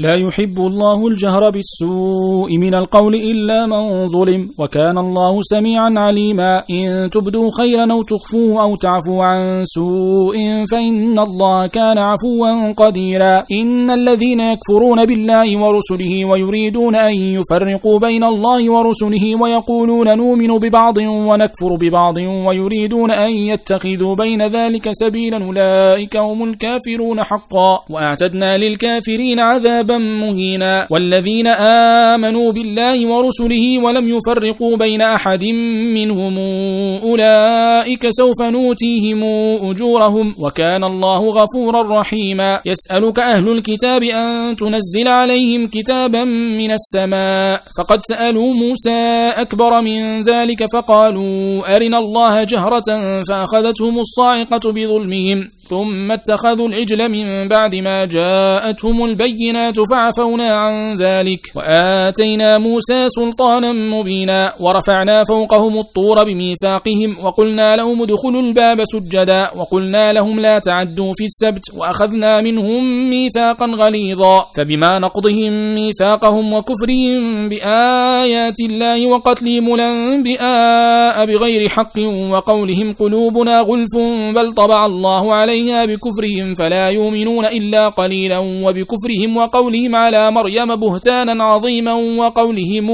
لا يحب الله الجهر بالسوء من القول إلا من ظلم وكان الله سميعا عليما. إن تبدوا خيرا أو تخفوه أو تعفوا عن سوء فإن الله كان عفوا قديرا. إن الذين يكفرون بالله ورسله ويريدون أن يفرقوا بين الله ورسله ويقولون نؤمن ببعض ونكفر ببعض ويريدون أن يتخذوا بين ذلك سبيلا أولئك هم الكافرون حقا. وأعتدنا للكافرين عذابا مهينا. والذين آمنوا بالله ورسله ولم يفرقوا بين أحد منهم أولئك سوف نوتيهم أجورهم. وكان الله غفورا رحيما. يسألك أهل الكتاب أن تنزل عليهم كتابا من السماء. فقد سألوا موسى أكبر من ذلك فقالوا أرنا الله جهرة فأخذتهم الصاعقة بظلمهم. ثم اتخذوا العجل من بعد ما جاءتهم البينات فعفونا عن ذلك وآتينا موسى سلطانا مبينا ورفعنا فوقهم الطور بميثاقهم وقلنا لهم ادخلوا الباب سجدا وقلنا لهم لا تعدوا في السبت وأخذنا منهم ميثاقا غليظا فبما نقضهم ميثاقهم وكفرهم بآيات الله وقتلهم الأنبياء بغير حق وقولهم قلوبنا غلف بل طبع الله عليها بكفرهم فلا يؤمنون إلا قليلا وبكفرهم وقولهم على مريم بهتانا عظيما وقولهم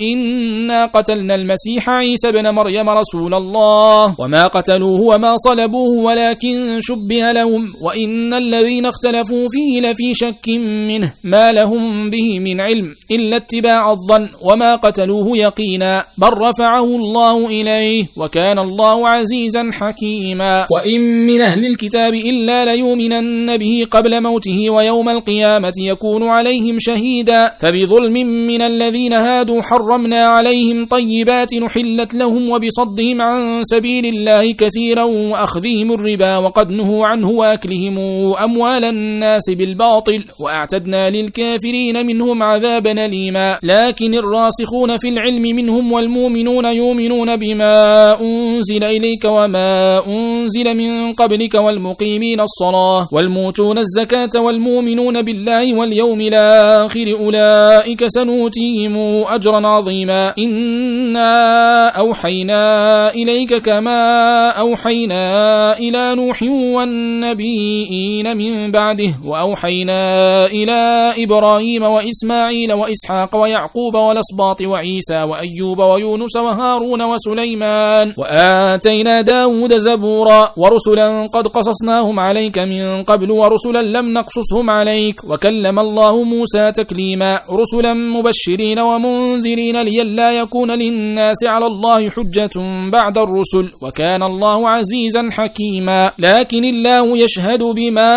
إنا قتلنا المسيح عيسى بن مريم رسول الله وما قتلوه وما صلبوه ولكن شبه لهم وإن الذين اختلفوا فيه لفي شك منه ما لهم به من علم إلا اتباع الظن وما قتلوه يقينا بل رفعه الله إليه وكان الله عزيزا حكيما وإن من أهل الكتاب إلا ليؤمنن به قبل موته ويوم القيامة يكون عليهم شهيدا. فبظلم من الذين هادوا حرمنا عليهم طيبات نحلت لهم وبصدهم عن سبيل الله كثيرا وأخذهم الربا وقد نهوا عنه وأكلهم أموال الناس بالباطل وأعتدنا للكافرين منهم عذابا أليما. لكن الراسخون في العلم منهم والمؤمنون يؤمنون بما أنزل إليك وما أنزل من قبلك والمقيمين الصلاة والموتون الزكاة والمؤمنون بالله واليوم الآخر أولئك سنوتيهم أجرا عظيما. إنا أوحينا إليك كما أوحينا إلى نوح والنبيين من بعده وأوحينا إلى إبراهيم وإسماعيل وإسحاق ويعقوب والأسباط وعيسى وأيوب ويونس وهارون وسليمان وآتينا داود زبورا ورسلا قد قصصناهم عليك من قبل ورسلا لم نقصصهم عليك. وكلم الله موسى تكليما. رسلا مبشرين ومنذرين لئلا يكون للناس على الله حجة بعد الرسل. وكان الله عزيزا حكيما. لكن الله يشهد بما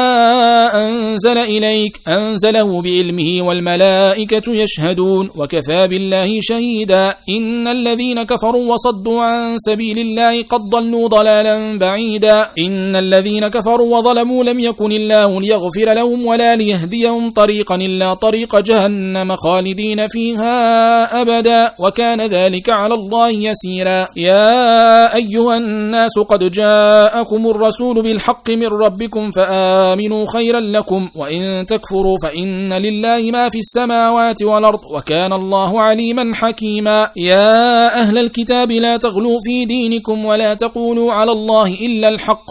أنزل إليك. أنزله بعلمه والملائكة يشهدون. وكفى بالله شهيدا. إن الذين كفروا وصدوا عن سبيل الله قد ضلوا ضلالا بعيدا. إن الذين كفروا وظلموا لم يكن الله ليغفر لهم ولا ليهديهم طريقا إلا طريق جهنم خالدين فيها أبدا وكان ذلك على الله يسيرا. يا أيها الناس قد جاءكم الرسول بالحق من ربكم فآمنوا خيرا لكم وإن تكفروا فإن لله ما في السماوات والأرض وكان الله عليما حكيما. يا أهل الكتاب لا تغلوا في دينكم ولا تقولوا على الله إلا الحق.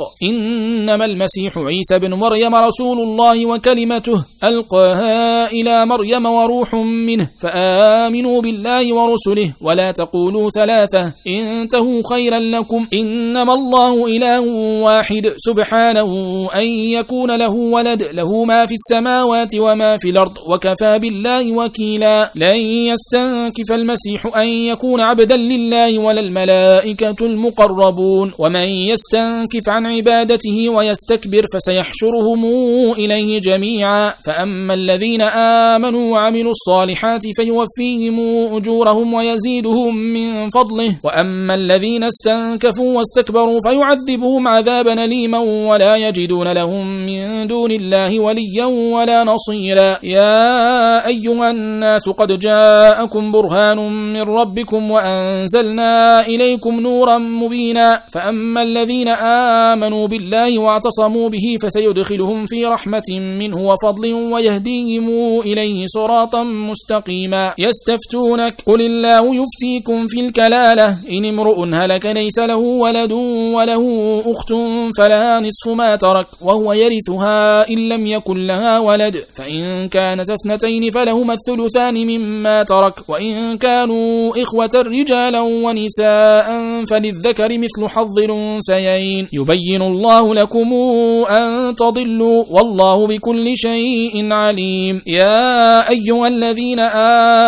إنما المسيح عيسى بن مريم رسول الله وكلمته ألقاها إلى مريم وروح منه فآمنوا بالله ورسله ولا تقولوا ثلاثة انتهوا خيرا لكم إنما الله إله واحد سبحانه أن يكون له ولد له ما في السماوات وما في الأرض وكفى بالله وكيلا لن يستنكف المسيح أن يكون عبدا لله ولا الملائكة المقربون ومن يستنكف عن عبادته ويستكبر فسيحشرهم إليه جميعا. فأما الذين آمنوا وعملوا الصالحات فيوفيهم أجورهم ويزيدهم من فضله. وأما الذين استنكفوا واستكبروا فيعذبهم عذابا أليما ولا يجدون لهم من دون الله وليا ولا نصيرا. يا أيها الناس قد جاءكم برهان من ربكم وأنزلنا إليكم نورا مبينا. فأما الذين آمنوا بالله واعتصموا به فسيدخلهم في رحمة منه وفضل ويهديهم إليه صراطا مستقيما. يستفتونك قل الله يفتيكم في الكلالة. إن امرؤ هلك ليس له ولد وله أخت فلها نصف ما ترك وهو يرثها إن لم يكن لها ولد. فإن كانت اثنتين فلهما الثلثان مما ترك. وإن كانوا إخوة رجالا ونساء فللذكر مثل حظ الأنثيين. يبين الله لكم أن تضلوا والله بكل شيء عليم. يا أيها الذين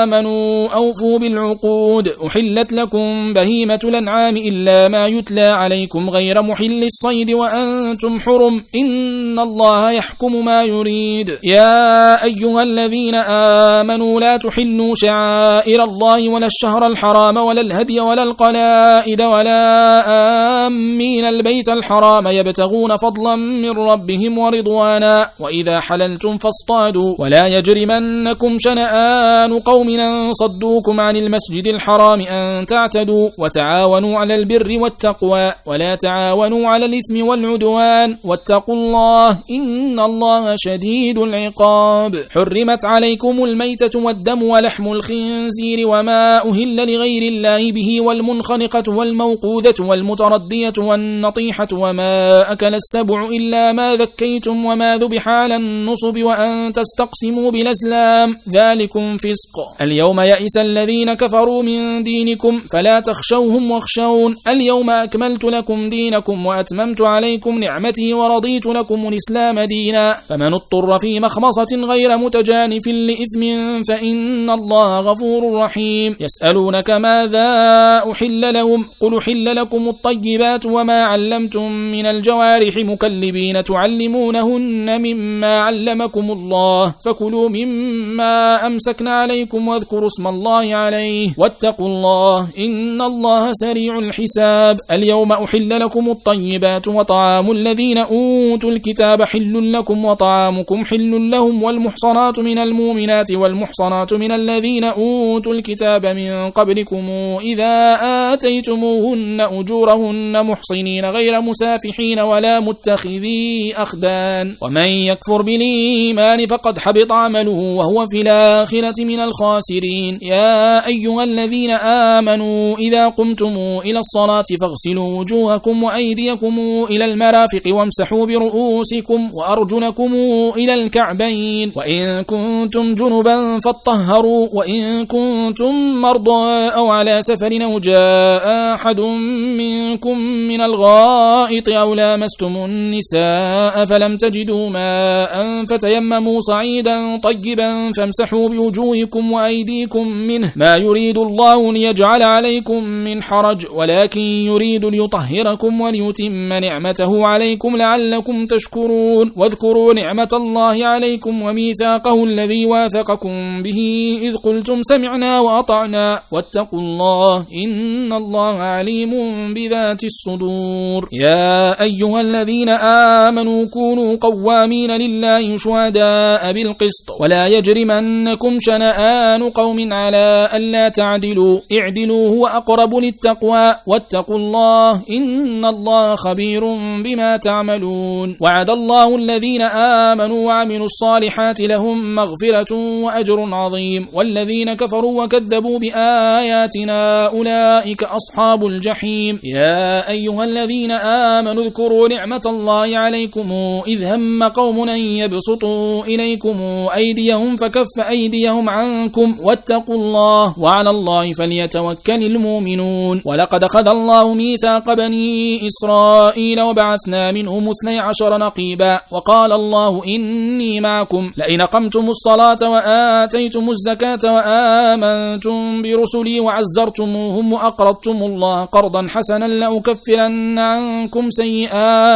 آمنوا أوفوا بالعقود. أحلت لكم بهيمة الأنعام إلا ما يتلى عليكم غير محل الصيد وأنتم حرم. إن الله يحكم ما يريد. يا أيها الذين آمنوا لا تحلوا شعائر الله ولا الشهر الحرام ولا الهدي ولا القلائد ولا آمين البيت الحرام. يبتغون فضلا من ربهم ورضوانا. وإذا حللتم فاصطادوا. ولا يجرمنكم شنآن قوم صدوكم عن المسجد الحرام أن تعتدوا. وتعاونوا على البر والتقوى. ولا تعاونوا على الإثم والعدوان. واتقوا الله إن الله شديد العقاب. حرمت عليكم الميتة والدم ولحم الخنزير وما أهل لغير الله به والمنخنقة والموقوذة والمتردية والنطيحة وما أكل السبع إلا ما ذكيتم وما ذبح على النصب وأن تستقسموا بالأزلام. ذلكم فسق. اليوم يئس الذين كفروا من دينكم فلا تخشوهم واخشون. اليوم أكملت لكم دينكم وأتممت عليكم نعمتي ورضيت لكم الإسلام دينا. فمن اضطر في مخمصة غير متجانف لإثم فإن الله غفور رحيم. يسألونك ماذا أحل لهم؟ قل حل لكم الطيبات وما علمتم من الجوارح. مكلبين تعلمونهن مما علمكم الله فكلوا مما أمسكنا عليكم واذكروا اسم الله عليه واتقوا الله إن الله سريع الحساب اليوم أحل لكم الطيبات وطعام الذين أوتوا الكتاب حل لكم وطعامكم حل لهم والمحصنات من المؤمنات والمحصنات من الذين أوتوا الكتاب من قبلكم إذا آتيتموهن أجورهن محصنين غير مسافحين ولا متخذي أخدان. ومن يكفر بالإيمان فقد حبط عمله وهو في الآخرة من الخاسرين. يا أيها الذين آمنوا إذا قمتم إلى الصلاة فاغسلوا وجوهكم وأيديكم إلى المرافق وامسحوا برؤوسكم وأرجلكم إلى الكعبين. وإن كنتم جنبا فاطهروا. وإن كنتم مرضى أو على سفر أو جاء أحد منكم من الغائط أو لامستم النساء فلم تجدوا ماء فتيمموا صعيدا طيبا فامسحوا بوجوهكم وأيديكم منه ما يريد الله ليجعل عليكم من حرج ولكن يريد ليطهركم وليتم نعمته عليكم لعلكم تشكرون واذكروا نعمة الله عليكم وميثاقه الذي واثقكم به إذ قلتم سمعنا وأطعنا واتقوا الله إن الله عليم بذات الصدور يا أيها الذين آمنوا كونوا قوامين لله شهداء بالقسط. ولا يجرمنكم شنآن قوم على ألا تعدلوا. اعدلوا هو أقرب للتقوى. واتقوا الله إن الله خبير بما تعملون. وعد الله الذين آمنوا وعملوا الصالحات لهم مغفرة وأجر عظيم. والذين كفروا وكذبوا بآياتنا أولئك أصحاب الجحيم. يا أيها الذين آمنوا اذكروا نعمة الله عليكم إذ هم قوم أن يبسطوا إليكم أيديهم فكف أيديهم عنكم واتقوا الله وعلى الله فليتوكل المؤمنون. ولقد أخذ الله ميثاق بني إسرائيل وبعثنا منهم اثني عشر نقيبا وقال الله إني معكم. لئن قمتم الصلاة وآتيتم الزكاة وآمنتم برسلي وعزرتموهم وأقرضتم الله قرضا حسنا لأكفرن عنكم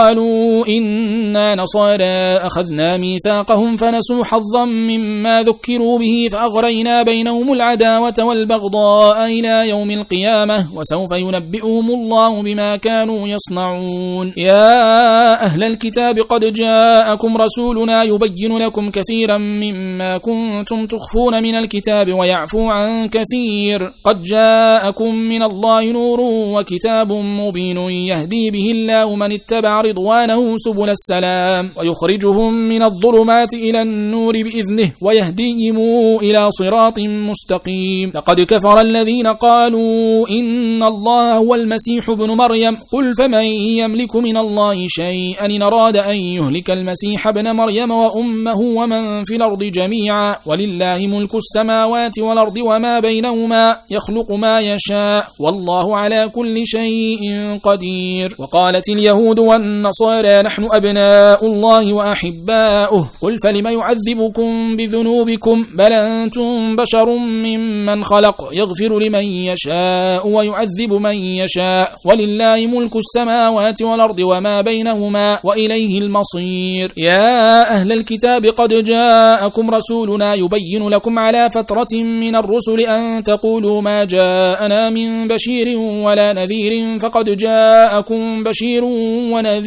قالوا إنا نصارى أخذنا ميثاقهم فنسوا حظا مما ذكروا به فأغرينا بينهم العداوة والبغضاء إلى يوم القيامة وسوف ينبئهم الله بما كانوا يصنعون. يا أهل الكتاب قد جاءكم رسولنا يبين لكم كثيرا مما كنتم تخفون من الكتاب ويعفو عن كثير. قد جاءكم من الله نور وكتاب مبين يهدي به الله من اتبع رضوانه سبل السلام ويخرجهم من الظلمات إلى النور بإذنه ويهديهم إلى صراط مستقيم. لقد كفر الذين قالوا إن الله هو المسيح ابن مريم. قل فمن يملك من الله شيئا؟ إن أراد أن يهلك المسيح ابن مريم وأمه ومن في الأرض جميعا. ولله ملك السماوات والأرض وما بينهما يخلق ما يشاء والله على كل شيء قدير. وقالت اليهود والنصارى نحن أبناء الله وأحباؤه. قل فلم يعذبكم بذنوبكم؟ بل أنتم بشر ممن خلق. يغفر لمن يشاء ويعذب من يشاء. ولله ملك السماوات والأرض وما بينهما وإليه المصير. يا أهل الكتاب قد جاءكم رسولنا يبين لكم على فترة من الرسل أن تقولوا ما جاءنا من بشير ولا نذير. فقد جاءكم بشير ونذير.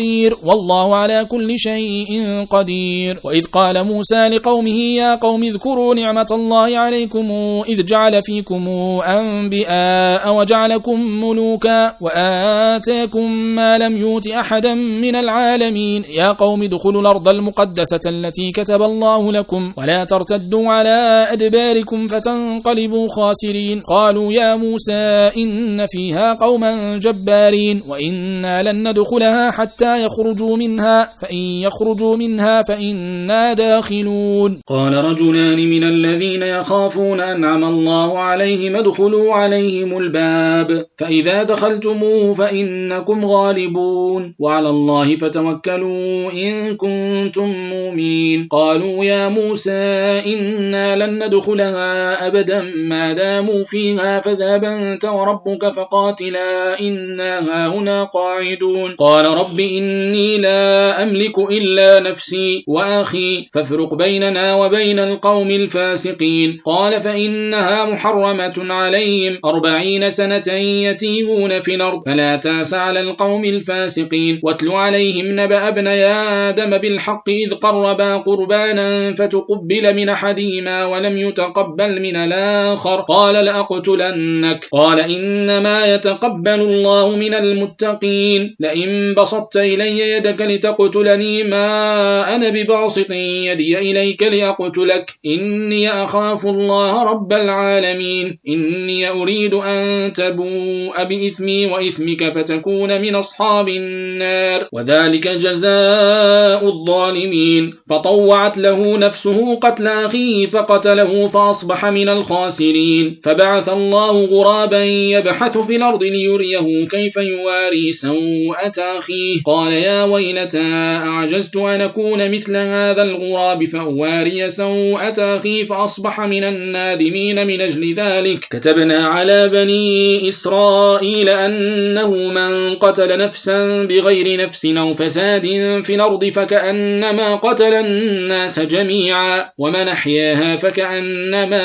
والله على كل شيء قدير. وإذ قال موسى لقومه يا قوم اذكروا نعمة الله عليكم إذ جعل فيكم أنبئاء وجعلكم ملوكا وآتاكم ما لم يوت أحدا من العالمين. يا قوم ادخلوا الأرض المقدسة التي كتب الله لكم ولا ترتدوا على أدباركم فتنقلبوا خاسرين. قالوا يا موسى إن فيها قوما جبارين وإنا لن ندخلها حتى يخرجوا منها فإن يخرجوا منها فإنا داخلون. قال رجلان من الذين يخافون أنعم الله عليهم ادخلوا عليهم الباب. فإذا دخلتموه فإنكم غالبون. وعلى الله فتوكلوا إن كنتم مؤمنين. قالوا يا موسى إنا لن ندخلها أبدا. ما داموا فيها فذهب أنت وربك فقاتلا. إنا هنا قاعدون. قال رب إني لا أملك إلا نفسي وأخي فافرق بيننا وبين القوم الفاسقين. قال فإنها محرمة عليهم أربعين سنة يتيمون في الأرض فلا تأس على القوم الفاسقين. واتل عليهم نبأ ابن آدم بالحق إذ قربا قربانا فتقبل من أحدهما ولم يتقبل من الآخر. قال لأقتلنك. قال إنما يتقبل الله من المتقين. لئن بسطت إلي يدك لتقتلني ما أنا بباسط يدي إليك لأقتلك إني أخاف الله رب العالمين. إني أريد أن تبوء بإثمي وإثمك فتكون من أصحاب النار. وذلك جزاء الظالمين. فطوعت له نفسه قتل أخيه فقتله فأصبح من الخاسرين. فبعث الله غرابا يبحث في الأرض ليريه كيف يواري سوءة أخيه. قال يا ويلتى أعجزت أن أكون مثل هذا الغراب فأواري سوءة أخي فأصبح من النادمين من أجل ذلك. كتبنا على بني إسرائيل أنه من قتل نفسا بغير نفس أو فساد في الأرض فكأنما قتل الناس جميعا ومن أحياها فكأنما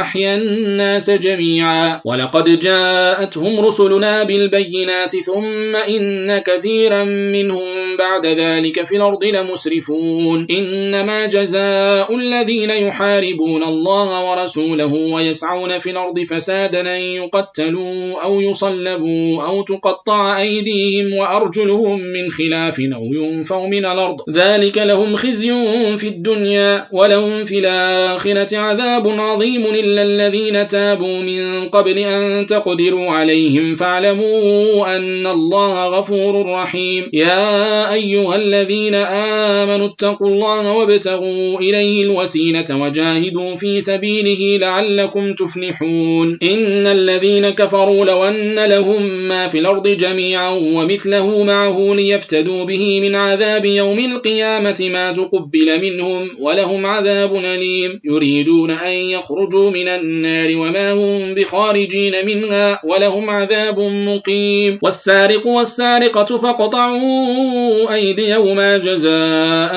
أحيا الناس جميعا. ولقد جاءتهم رسلنا بالبينات ثم إن كثيرا منهم بعد ذلك في الأرض لمسرفون. إنما جزاء الذين يحاربون الله ورسوله ويسعون في الأرض فسادا أن يقتلوا أو يصلبوا أو تقطع أيديهم وأرجلهم من خلاف أو ينفوا من الأرض. ذلك لهم خزي في الدنيا ولهم في الآخرة عذاب عظيم إلا الذين تابوا من قبل أن تقدروا عليهم فاعلموا أن الله غفور رحيم. يا أيها الذين آمنوا اتقوا الله وابتغوا إليه الوسيلة وجاهدوا في سبيله لعلكم تفلحون. إن الذين كفروا لو أن لهم ما في الأرض جميعا ومثله معه ليفتدوا به من عذاب يوم القيامة ما تقبل منهم ولهم عذاب أليم. يريدون أن يخرجوا من النار وما هم بخارجين منها ولهم عذاب مقيم. والسارق والسارقة فاقطعوا فكلوا أيديهما جزاء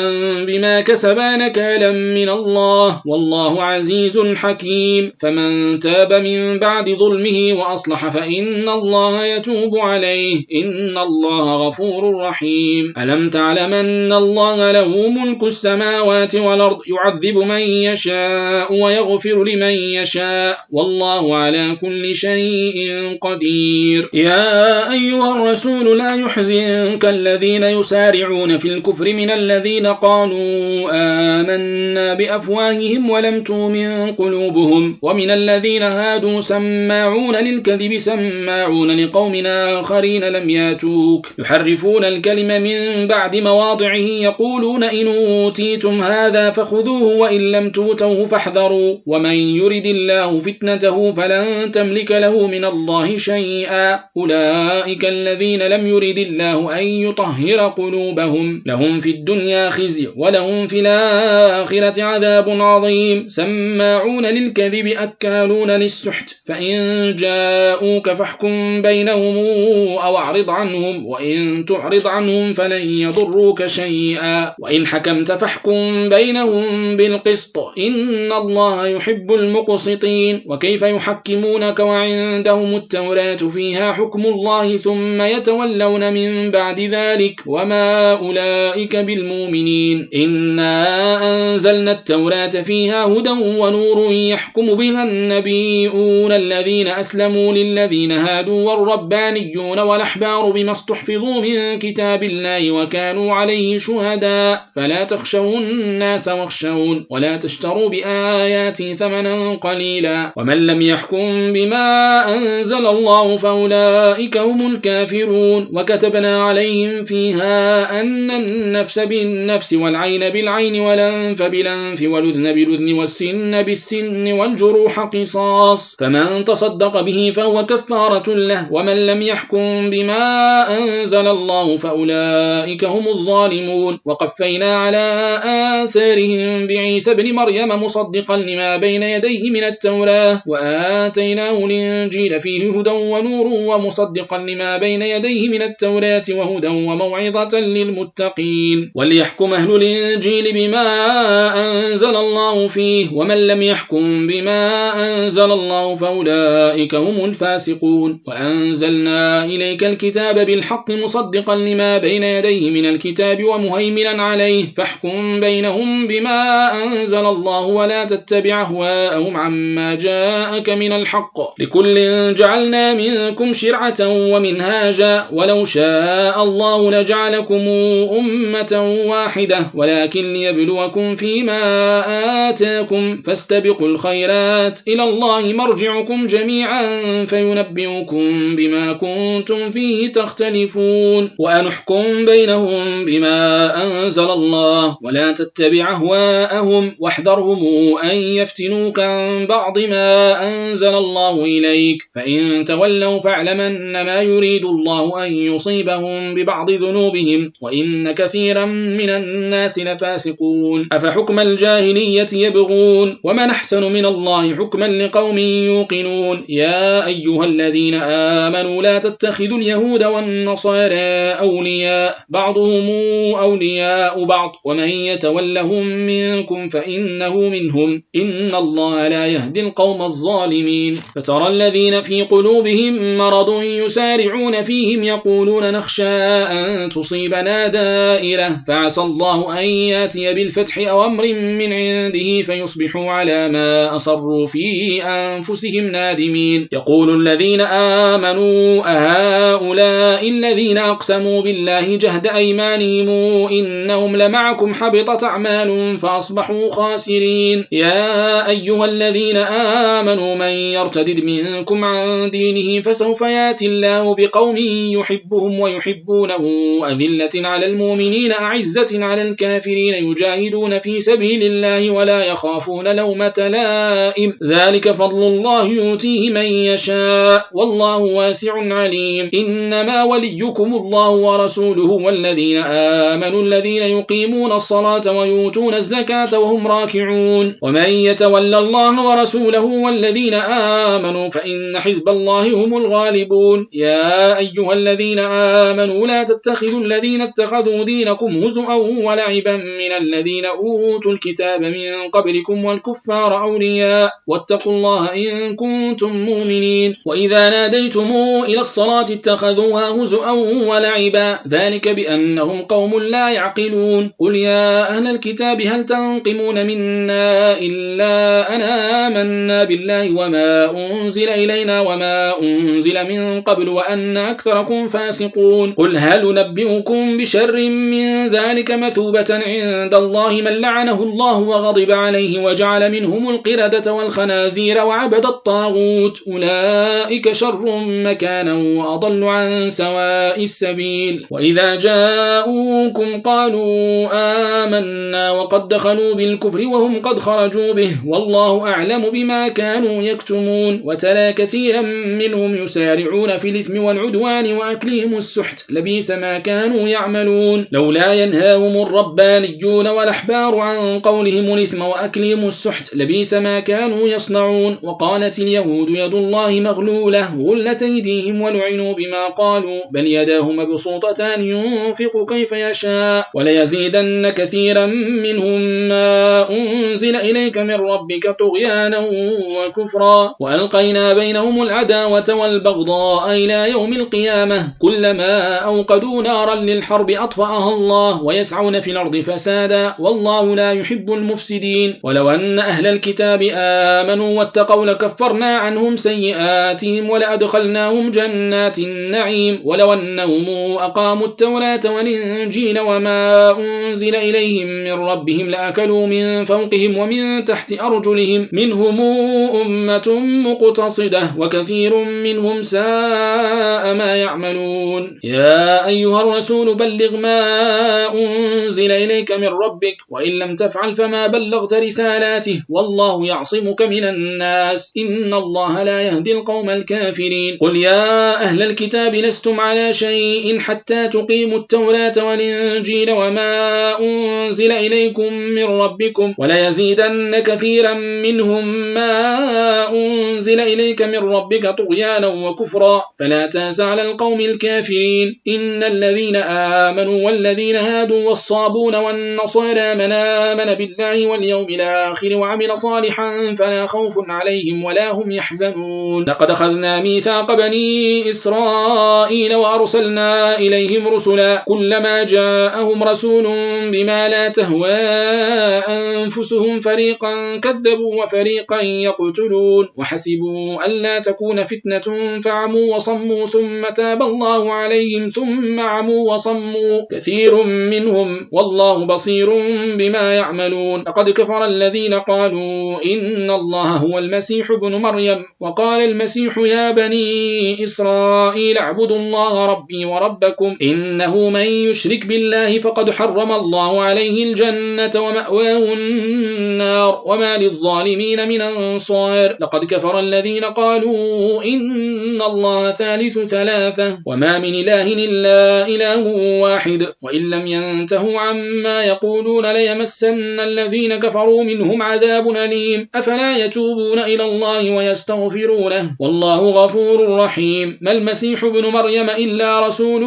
بما كسبا نكالا من الله والله عزيز حكيم. فمن تاب من بعد ظلمه وأصلح فإن الله يتوب عليه. إن الله غفور رحيم. ألم تعلم أن الله له ملك السماوات والأرض يعذب من يشاء ويغفر لمن يشاء. والله على كل شيء قدير. يا أيها الرسول لا يحزنك الذين يسارعون في الكفر من الذين قالوا آمنا بأفواههم ولم تؤمن قلوبهم ومن الذين هادوا سماعون للكذب سماعون لقوم آخرين لم ياتوك يحرفون الكلم من بعد مواضعه يقولون إن أوتيتم هذا فخذوه وإن لم توتوه فاحذروا ومن يرد الله فتنته فلن تملك له من الله شيئا أولئك الذين لم يرد الله أن يطهر قلوبهم. لهم في الدنيا خزي ولهم في الآخرة عذاب عظيم. سماعون للكذب أكالون للسحت. فإن جاءوك فاحكم بينهم أو أعرض عنهم. وإن تعرض عنهم فلن يضروك شيئا. وإن حكمت فاحكم بينهم بالقسط. إن الله يحب المقسطين. وكيف يحكمونك وعندهم التوراة؟ فيها حكم الله ثم يتولون من بعد ذلك وما أولئك بالمؤمنين. إنا أنزلنا التوراة فيها هدى ونور يحكم بها النبيون الذين أسلموا للذين هادوا والربانيون والأحبار بما استحفظوا من كتاب الله وكانوا عليه شهداء. فلا تخشوا الناس واخشون ولا تشتروا بآياتي ثمنا قليلا. ومن لم يحكم بما أنزل الله فأولئك هم الكافرون. وكتبنا عليهم فيها أن النفس بالنفس والعين بالعين والأنف بالأنف والأذن بالأذن والسن بالسن والجروح قصاص فمن تصدق به فهو كفارة له ومن لم يحكم بما أنزل الله فأولئك هم الظالمون وقفينا على آثارهم بعيسى بن مريم مصدقا لما بين يديه من التوراة وآتيناه الإنجيل فيه هدى ونور ومصدقا لما بين يديه من التوراة وهدى وموعظة للمتقين وليحكم أهل الإنجيل بما أنزل الله فيه ومن لم يحكم بما أنزل الله فأولئك هم الفاسقون. وأنزلنا إليك الكتاب بالحق مصدقا لما بين يديه من الكتاب ومهيمنا عليه فاحكم بينهم بما أنزل الله ولا تتبع أهواءهم عما جاءك من الحق. لكل جعلنا منكم شرعة ومنهاجا ولو شاء الله لجعلكم أمة واحدة ولكن ليبلوكم فيما آتاكم فاستبقوا الخيرات إلى الله مرجعكم جميعا فينبئكم بما كنتم فيه تختلفون. وأنحكم بينهم بما أنزل الله ولا تتبع أهواءهم واحذرهم أن يفتنوك عن بعض ما أنزل الله إليك فإن تولوا فاعلم أنما يريد الله أن يصيبهم ببعض ذنوبهم وإن كثيرا من الناس لفاسقون. أفحكم الجاهلية يبغون؟ ومن أحسن من الله حكما لقوم يوقنون؟ يا أيها الذين آمنوا لا تتخذوا اليهود والنصارى أولياء بعضهم أولياء بعض ومن يتولهم منكم فإنه منهم. إن الله لا يهدي القوم الظالمين. فترى الذين في قلوبهم مرض يسارعون فيهم يقولون نخشى أن تصيبنا دائرة فعسى الله أن يأتي بالفتح أو أمر من عنده فيصبحوا على ما أصروا في أنفسهم نادمين. يقول الذين آمنوا أهؤلاء الذين أقسموا بالله جهد أيمانهم إنهم لمعكم حبطت أعمال فأصبحوا خاسرين. يا أيها الذين آمنوا من يرتدد منكم عن دينه فسوف يأتي الله بقوم يحبهم ويحبونه أذلة على المؤمنين أعزة على الكافرين يجاهدون في سبيل الله ولا يخافون لومة لائم. ذلك فضل الله يؤتيه من يشاء. والله واسع عليم. إنما وليكم الله ورسوله والذين آمنوا الذين يقيمون الصلاة ويؤتون الزكاة وهم راكعون. ومن يتولى الله ورسوله والذين آمنوا فإن حزب الله هم الغالبون. يا أيها الذين آمنوا لا تتخذوا الذين اتخذوا دينكم هزؤا ولعبا من الذين أوتوا الكتاب من قبلكم والكفار أولياء. واتقوا الله إن كنتم مؤمنين. وإذا ناديتم إلى الصلاة اتخذوها هزؤا ولعبا. ذلك بأنهم قوم لا يعقلون. قل يا أهل الكتاب هل تنقمون منا إلا أنا آمنا بالله وما أنزل إلينا وما أنزل من قبل وأن أكثركم فاسقون. قل هل نبئكم بشر من ذلك مثوبة عند الله من لعنه الله وغضب عليه وجعل منهم القردة والخنازير وعبد الطاغوت؟ أولئك شر مكانا وأضل عن سواء السبيل. وإذا جاءوكم قالوا آمنا وقد دخلوا بالكفر وهم قد خرجوا به. والله أعلم بما كانوا يكتمون. وتلا كثيرا منهم يسارعون في الإثم والعدوان وأكلهم السحت. لبيس ما كانوا يعملون. لولا ينهاهم الربانيون والأحبار عن قولهم الإثم وأكلهم السحت لبيس ما كانوا يصنعون. وقالت اليهود يد الله مغلولة غلت أيديهم ولعنوا بما قالوا. بل يداه مبسوطتان ينفق كيف يشاء. وليزيدن كثيرا منهم ما أنزل إليك من ربك طغيانا وكفرا. وألقينا بينهم العداوة والبغضاء إلى يوم القيامة. كلما أوقدوا نارا للحرب أطفأها الله ويسعون في الأرض فسادا والله لا يحب المفسدين ولو أن أهل الكتاب آمنوا واتقوا لكفرنا عنهم سيئاتهم ولأدخلناهم جنات النعيم ولو أنهم أقاموا التوراة والإنجيل وما أنزل إليهم من ربهم لأكلوا من فوقهم ومن تحت أرجلهم منهم أمة مقتصدة وكثير منهم ساء ما يعملون. يا أيها الرسول بلغ ما أنزل إليك من ربك وإن لم تفعل فما بلغت رسالاته والله يعصمك من الناس. إن الله لا يهدي القوم الكافرين. قل يا أهل الكتاب لستم على شيء حتى تقيموا التوراة والإنجيل وما أنزل إليكم من ربكم ولا يزيدن كثيرا منهم ما أنزل إليك من ربك طغيانا وكفرا. فلا تأس على القوم الكافرين. إن الذين آمنوا والذين هادوا والصابون والنصارى من آمن بالله واليوم الآخر وعمل صالحا فلا خوف عليهم ولا هم يحزنون لقد أخذنا ميثاق بني إسرائيل وأرسلنا إليهم رسلا كلما جاءهم رسول بما لا تهوى أنفسهم فريقا كذبوا وفريقا يقتلون وحسبوا ألا تكون فتنة فعموا وصموا ثم تاب الله عليهم ثم عموا وصموا كثير منهم والله بصير بما يعملون. لقد كفر الذين قالوا إن الله هو المسيح ابن مريم وقال المسيح يا بني إسرائيل اعبدوا الله ربي وربكم إنه من يشرك بالله فقد حرم الله عليه الجنة ومأواه النار وما للظالمين من أنصار. لقد كفر الذين قالوا إن الله ثالث ثلاثة وما من إله إلا إله واحد وإن لم ينتهوا عما يقولون ليمسن الذين كفروا منهم عذاب أليم. أفلا يتوبون إلى الله ويستغفرونه والله غفور رحيم. ما المسيح ابن مريم إلا رسول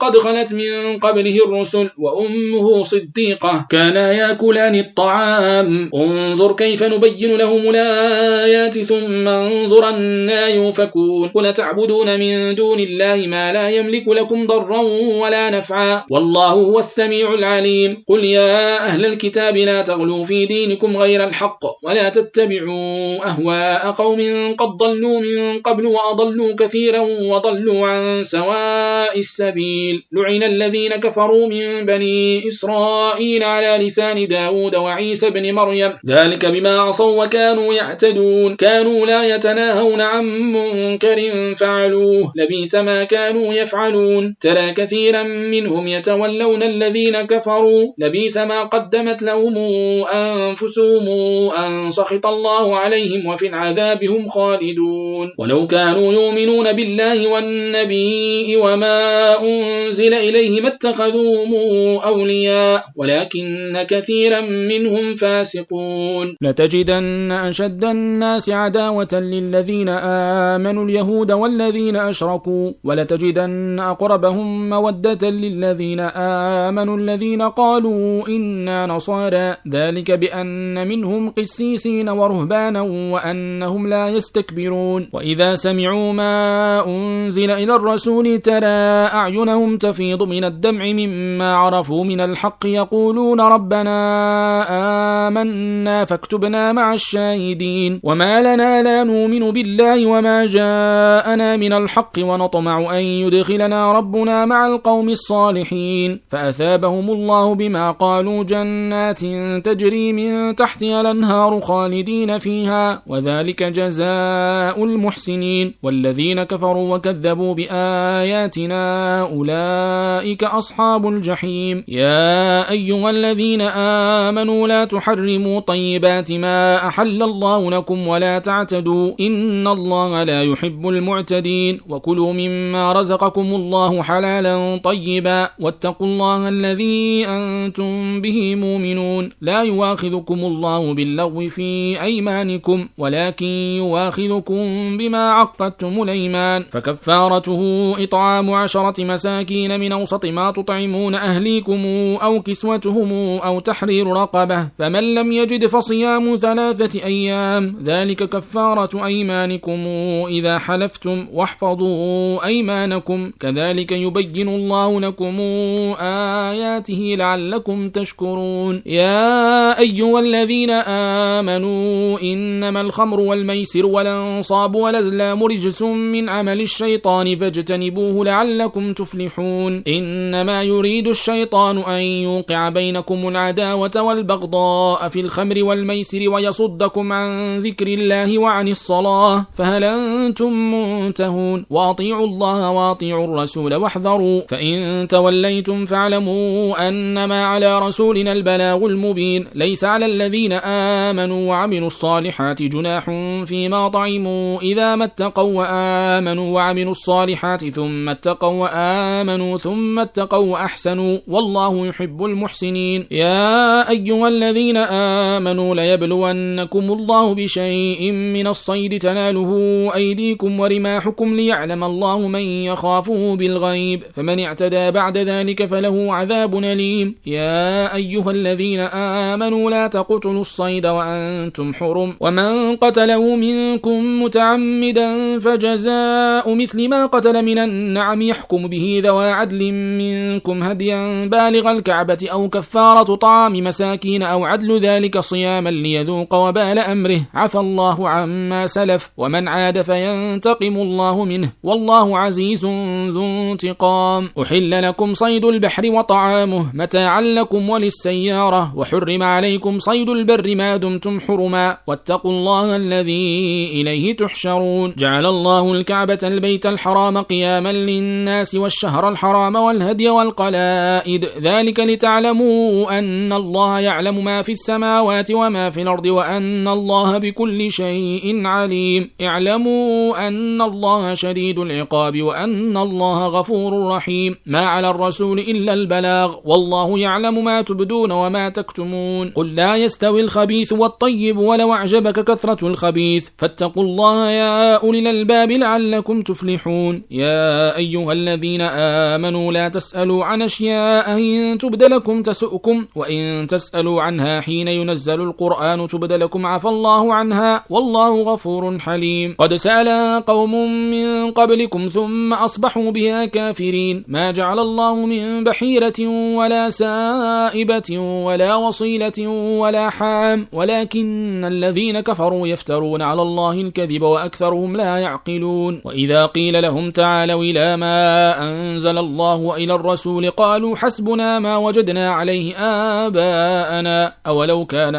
قد خلت من قبله الرسل وأمه صديقة. كانا يأكلان الطعام. انظر كيف نبين لهم الآيات ثم انظر أنا يوفكون. قل تعبدون من دون الله ما لا يملك لكم ضرا ولا نفعا. والله هو السميع العليم. قل يا أهل الكتاب لا تغلوا في دينكم غير الحق ولا تتبعوا أهواء قوم قد ضلوا من قبل وأضلوا كثيرا وضلوا عن سواء السبيل. لعن الذين كفروا من بني إسرائيل على لسان داود وعيسى بن مريم. ذلك بما عصوا وكانوا يعتدون. كانوا لا يتناهون عن منكر فعلوه. لبيس ما كانوا يفعلون. ترى كثيرا منهم يتولون الذين كفروا لبيس ما قدمت لهم أنفسهم أن سخط الله عليهم وفي العذاب هم خالدون. ولو كانوا يؤمنون بالله والنبي وما أنزل إليه ما اتخذوهم أولياء ولكن كثيرا منهم فاسقون. لتجدن أشد الناس عداوة للذين آمنوا اليهود والذين أشركوا ولتجدن أقرب أقربهم مودة للذين آمنوا الذين قالوا إنا نصارى. ذلك بأن منهم قسيسين ورهبانا وأنهم لا يستكبرون. وإذا سمعوا ما أنزل إلى الرسول ترى أعينهم تفيض من الدمع مما عرفوا من الحق يقولون ربنا آمنا فاكتبنا مع الشاهدين. وما لنا لا نؤمن بالله وما جاءنا من الحق ونطمع أن يدخلنا ربنا مع القوم الصالحين. فأثابهم الله بما قالوا جنات تجري من تحتها الأنهار خالدين فيها وذلك جزاء المحسنين. والذين كفروا وكذبوا بآياتنا أولئك أصحاب الجحيم. يا أيها الذين آمنوا لا تحرموا طيبات ما أحل الله لكم ولا تعتدوا إن الله لا يحب المعتدين. وكلوا مما رزقكم الله حلالا طيبا واتقوا الله الذي أنتم به مؤمنون لا يواخذكم الله باللغو في أيمانكم ولكن يواخذكم بما عقدتم الأيمان فكفارته إطعام عشرة مساكين من أوسط ما تطعمون أهليكم أو كسوتهم أو تحرير رقبة فمن لم يجد فصيام ثلاثة أيام ذلك كفارة أيمانكم إذا حلفتم واحفظوا أيمانكم كذلك يبين الله لكم آياته لعلكم تشكرون. يا أيها الذين آمنوا إنما الخمر والميسر والأنصاب والأزلام رجس من عمل الشيطان فاجتنبوه لعلكم تفلحون. إنما يريد الشيطان أن يوقع بينكم العداوة والبغضاء في الخمر والميسر ويصدكم عن ذكر الله وعن الصلاة. فهل أنتم منتهون؟ وأطيعوا الله وأطيعوا الرسول. واحذروا. فإن توليتم فاعلموا أنما على رسولنا البلاغ المبين. ليس على الذين آمنوا وعملوا الصالحات جناح فيما طعموا. إذا ما اتقوا وآمنوا وعملوا الصالحات ثم اتقوا وآمنوا ثم اتقوا وأحسنوا. والله يحب المحسنين. يا أيها الذين آمنوا ليبلونكم الله بشيء من الصيد تناله أيديكم ورماحكم ليعلم الله من يخافه بالغيب. فمن اعتدى بعد ذلك فله عذاب أليم. يا أيها الذين آمنوا لا تقتلوا الصيد وأنتم حرم. ومن قتله منكم متعمدا فجزاء مثل ما قتل من النعم يحكم به ذوى عدل منكم هديا بالغ الكعبة أو كفارة طعام مساكين أو عدل ذلك صياما ليذوق وبال أمره. عفى الله عما سلف. ومن عاد فينتقم الله منه. والله عزيز ذو انتقام. أحل لكم صيد البحر وطعامه متاعا لكم وللسيارة. وحرم عليكم صيد البر ما دمتم حرما. واتقوا الله الذي إليه تحشرون. جعل الله الكعبة البيت الحرام قياما للناس والشهر الحرام والهدي والقلائد. ذلك لتعلموا أن الله يعلم ما في السماوات وما في الأرض وأن الله بكل شيء عليم. اعلموا أن الله شديد العقاب وأن الله غفور رحيم. ما على الرسول إلا البلاغ. والله يعلم ما تبدون وما تكتمون. قل لا يستوي الخبيث والطيب ولو أعجبك كثرة الخبيث. فاتقوا الله يا أولي الألباب لعلكم تفلحون. يا أيها الذين آمنوا لا تسألوا عن أشياء إن تبد لكم تسؤكم. وإن تسألوا عنها حين ينزل القرآن تبد لكم. عفى الله عنها. والله غفور حليم. قد سأل قوم من قبلكم ثم أصبحوا بها كافرين ما جعل الله من بحيرة ولا سائبة ولا وصيلة ولا حام ولكن الذين كفروا يفترون على الله الكذب وأكثرهم لا يعقلون. وإذا قيل لهم تعالوا إلى ما أنزل الله وإلى الرسول قالوا حسبنا ما وجدنا عليه آباءنا. أولو كان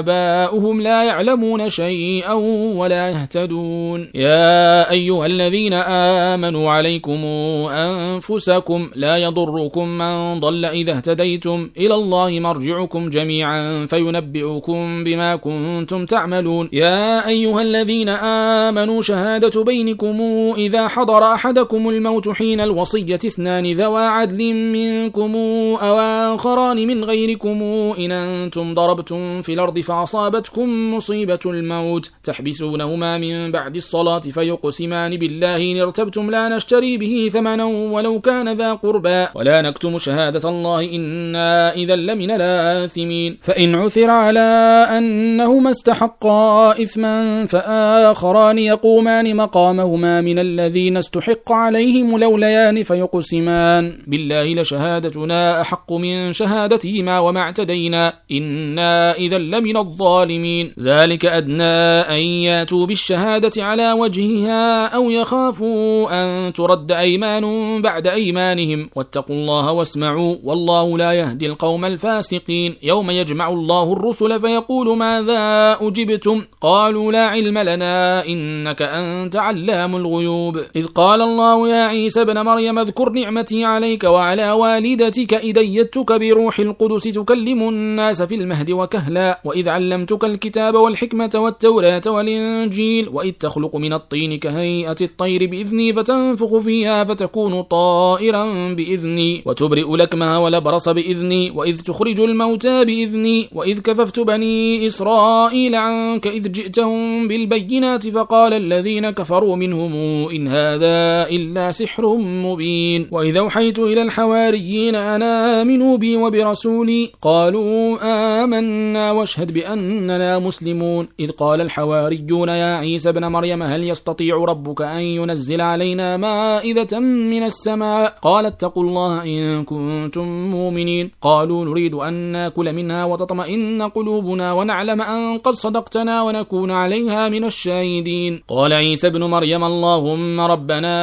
آباؤهم لا يعلمون شيئا ولا يهتدون. يا أيها الذين آمنوا عليكم أنفسكم لا يضركم من ضل إذا اهتديتم إلى الله مرجعكم جميعا فينبئكم بما كنتم تعملون. يا أيها الذين آمنوا شهادة بينكم إذا حضر أحدكم الموت حين الوصية اثنان ذوى عدل منكم أو آخران من غيركم إن أنتم ضربتم في الأرض فأصابتكم مصيبة الموت. تحبسونهما من بعد الصلاة فيقسمان بالله إن ارتبتم لا نشتري به ثمنا ولو كان ذا قربى. ولا نكتم شهادة الله إنا إذا لمن الآثمين. فإن عثر على أنهما استحقا إثما فآخران يقومان مقامهما من الذين استحق عليهم لوليان فيقسمان. بالله لشهادتنا أحق من شهادتهما وما اعتدينا. إنا إذا لمن الظالمين. ذلك أدنى أن ياتوا بالشهادة على وجهها أو يخافوا أن ترد أيمان بعد أيمانهم. واتقوا الله واسمعوا. والله لا يهدي القوم الفاسقين. يوم يجمع الله الرسل فيقول ماذا أجبتم؟ قالوا لا علم لنا إنك أنت علام الغيوب. إذ قال الله يا عيسى ابن مريم اذكر نعمتي عليك وعلى والدتك إذ بروح القدس تكلم الناس في المهد وكهلا. وإذ علمتك الكتاب والحكمة والتوراة والإنجيل. وإذ تخلق من الطين كهيئة الطير بإذني فتنفخ فيها فتكون طائرا بإذني وتبرئ لكمها ولبرص بإذني وإذ تخرج الموتى بإذني وإذ كففت بني إسرائيل عنك إذ جئتهم بالبينات فقال الذين كفروا منهم إن هذا إلا سحر مبين. وإذا أوحيت إلى الحواريين أنا آمنوا بي وبرسولي قالوا آمنا واشهد بأننا مسلمون. إذ قال الحواريون يا عيسى ابن مريم هل يستطيع ربك أن ينزل علينا مائدة من السماء. قال اتقوا الله إن كنتم مؤمنين. قالوا نريد أن نأكل منها وتطمئن قلوبنا ونعلم أن قد صدقتنا ونكون عليها من الشاهدين. قال عيسى ابن مريم اللهم ربنا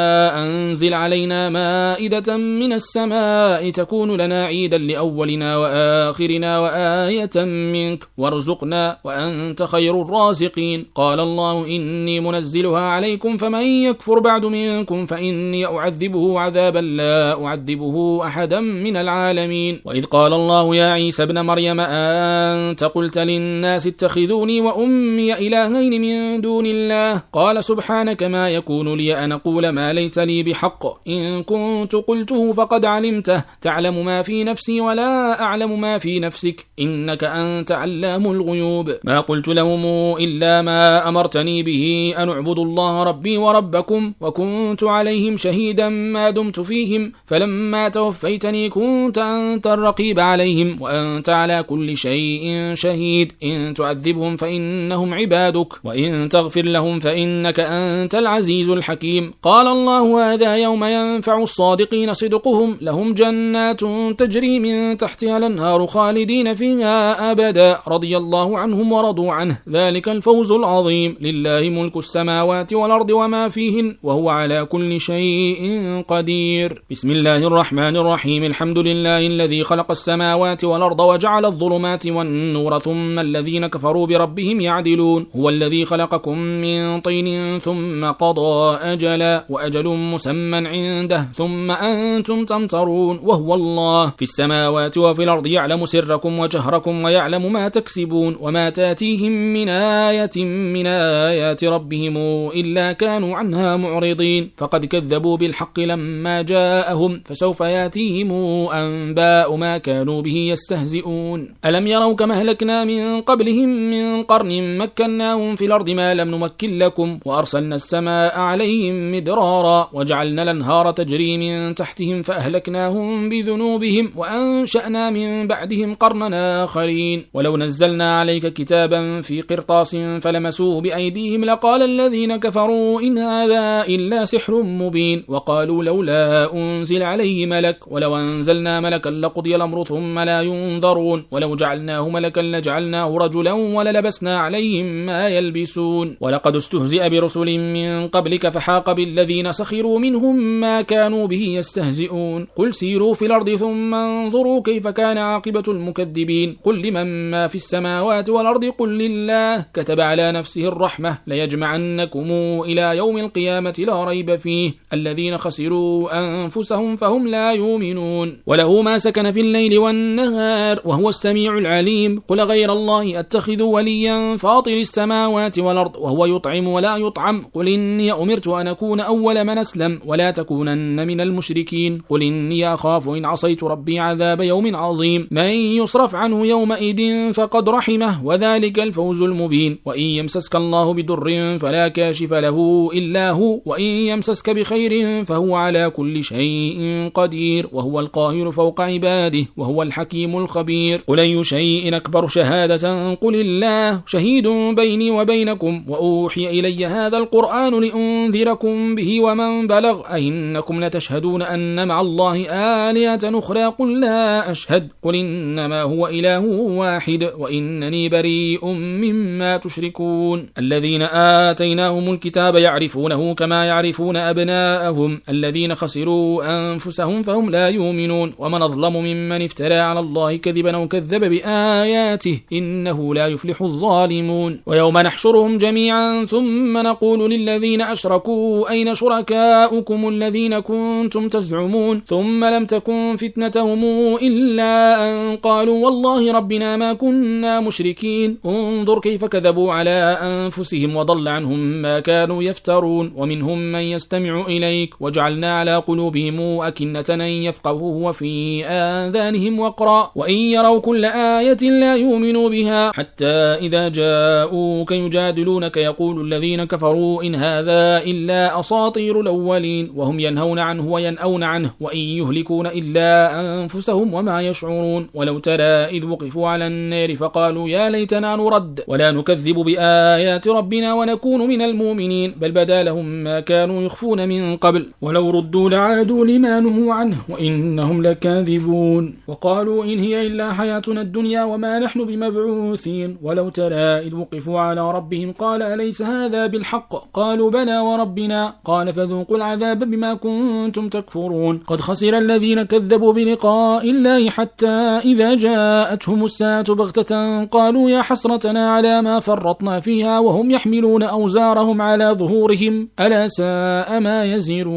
أنزل علينا مائدة من السماء تكون لنا عيدا لأولنا وآخرنا وآية منك. وارزقنا وأنت خير الرازقين. قال الله إني منزلها عليكم فمن يكفر بعد منكم فإني أعذبه عذابا لا أعذبه أحدا من العالمين. وإذ قال الله يا عيسى ابن مريم أنت قلت للناس اتخذوني وأمي إلهين من دون الله؟ قال سبحانك ما يكون لي أن أقول ما ليس لي بحق. إن كنت قلته فقد علمته. تعلم ما في نفسي ولا أعلم ما في نفسك. إنك أنت علام الغيوب. ما قلت لهم إلا ما أمرتني به أن اعبدوا الله ربي وربكم وكنت عليهم شهيدا. ما دمت فيهم فلما توفيتني كنت أنت الرقيب عليهم وأنت على كل شيء شهيد إن تعذبهم فإنهم عبادك وإن تغفر لهم فإنك أنت العزيز الحكيم قال الله هذا يوم ينفع الصادقين صدقهم لهم جنات تجري من تحتها الأنهار خالدين فيها أبدا رضي الله عنهم ورضوا عنه ذلك الفوز العظيم لله ملك السماوات والأرض وما فيهن وهو على كل شيء قدير. بسم الله الرحمن الرحيم. الحمد لله الذي خلق السماوات والأرض وجعل الظلمات والنور ثم الذين كفروا بربهم يعدلون. هو الذي خلقكم من طين ثم قضى أجلا وأجل مسمى عنده ثم أنتم تمترون. وهو الله. في السماوات وفي الأرض يعلم سركم وجهركم ويعلم ما تكسبون. وما تأتيهم من آية من آيات ربهم إلا كانوا عنها معرضين. فقد كذبوا بالحق لما جاءهم فسوف ياتيهم أنباء ما كانوا به يستهزئون. ألم يروا كما أهلكنا من قبلهم من قرن مكناهم في الأرض ما لم نمكن لكم وأرسلنا السماء عليهم مدرارا وجعلنا الأنهار تجري من تحتهم فأهلكناهم بذنوبهم وأنشأنا من بعدهم قرنا آخرين. ولو نزلنا عليك كتابا في قرطاس فلمسوه بأيديهم لقال الذين كفروا إن هذا إلا سحر مبين. وقالوا لولا أنزل عليه ملك ولو أنزلنا ملكا لقضي الأمر ثم لا ينظرون ولو جعلناه ملكا لجعلناه رجلا وللبسنا عليهم ما يلبسون. ولقد استهزئ برسل من قبلك فحاق بالذين سخروا منهم ما كانوا به يستهزئون. قل سيروا في الأرض ثم انظروا كيف كان عاقبة المكذبين. قل لمن ما في السماوات والأرض؟ قل لله. كتب على نفسه الرحمة. ليجمعنكم إلى يوم القيامة لا ريب فيه. الذين خسروا أنفسهم فهم لا يؤمنون. وله ما سكن في الليل والنهار وهو السميع العليم. قل غير الله أتخذ وليا فاطر السماوات والأرض وهو يطعم ولا يطعم. قل إني أمرت أن أكون أول من أسلم ولا تكونن من المشركين. قل إني أخاف إن عصيت ربي عذاب يوم عظيم. من يصرف عنه يومئذ فقد رحمه وذلك الفوز المبين. وإن يمسسك الله بدر فلا كاشف له إلا هو. وإن يمسسك بخير فهو على كل شيء قدير وهو القاهر فوق عباده وهو الحكيم الخبير. قل أي شيء أكبر شهادة؟ قل الله شهيد بيني وبينكم وأوحي إلي هذا القرآن لأنذركم به ومن بلغ. أئنكم لتشهدون أن مع الله آلية أخرى؟ قل لا أشهد. قل إنما هو إله واحد وإنني بريء مما تشركون. الذين آتيناهم الكتاب يعرفونه كما يعرفون أبناءهم. الذين خسروا أنفسهم فهم لا يؤمنون. ومن أظلم ممن افترى على الله كذبا أو كذب بآياته إنه لا يفلح الظالمون. ويوم نحشرهم جميعا ثم نقول للذين أشركوا أين شركاؤكم الذين كنتم تزعمون؟ ثم لم تكن فتنتهم إلا أن قالوا والله ربنا ما كنا مشركين. انظر كيف كذبوا على أنفسهم وضل عنهم ما كانوا يفترون. ومنهم من يستمع إليك وجعلنا على قلوبهم أكنة أن يفقهوه وفي آذانهم وقرا وإن يروا كل آية لا يؤمنوا بها حتى إذا جاءوك يجادلونك يقول الذين كفروا إن هذا إلا أساطير الأولين وهم ينهون عنه وينأون عنه وإن يهلكون إلا أنفسهم وما يشعرون ولو ترى إذ وقفوا على النار فقالوا يا ليتنا نرد ولا نكذب بآيات ربنا ونكون من المؤمنين بل بدا لهم ما كانوا يخفون من قبل ولو ردوا لعادوا لما نهوا عنه وإنهم لكاذبون. وقالوا إن هي إلا حياتنا الدنيا وما نحن بمبعوثين. ولو ترى إذ وقفوا على ربهم قال أليس هذا بالحق؟ قالوا بلى وربنا. قال فذوقوا العذاب بما كنتم تكفرون. قد خسر الذين كذبوا بلقاء الله حتى إذا جاءتهم الساعة بغتة قالوا يا حسرتنا على ما فرطنا فيها وهم يحملون أوزارهم على ظهورهم. ألا ساء ما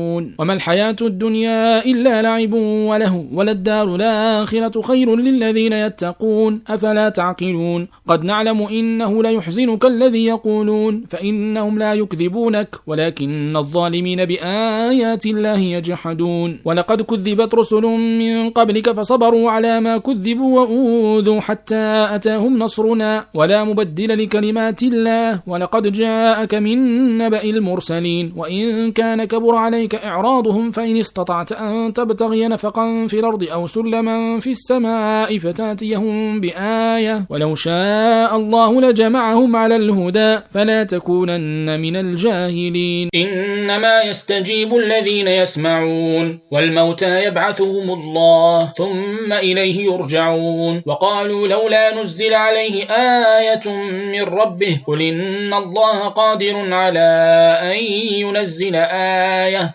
يزرون وما الحياة الدنيا إلا لعب وله وللدار الآخرة خير للذين يتقون. أفلا تعقلون؟ قد نعلم إنه ليحزنك الذي يقولون. فإنهم لا يكذبونك ولكن الظالمين بآيات الله يجحدون. ولقد كذبت رسل من قبلك فصبروا على ما كذبوا وأوذوا حتى أتاهم نصرنا. ولا مبدل لكلمات الله ولقد جاءك من نبأ المرسلين. وإن كان كبر عليك إعراضهم فإن استطعت أن تبتغي نفقا في الأرض أو سلما في السماء فتاتيهم بآية. ولو شاء الله لجمعهم على الهدى فلا تكونن من الجاهلين. إنما يستجيب الذين يسمعون والموتى يبعثهم الله ثم إليه يرجعون. وقالوا لولا نزل عليه آية من ربه قل إن الله قادر على أن ينزل آية.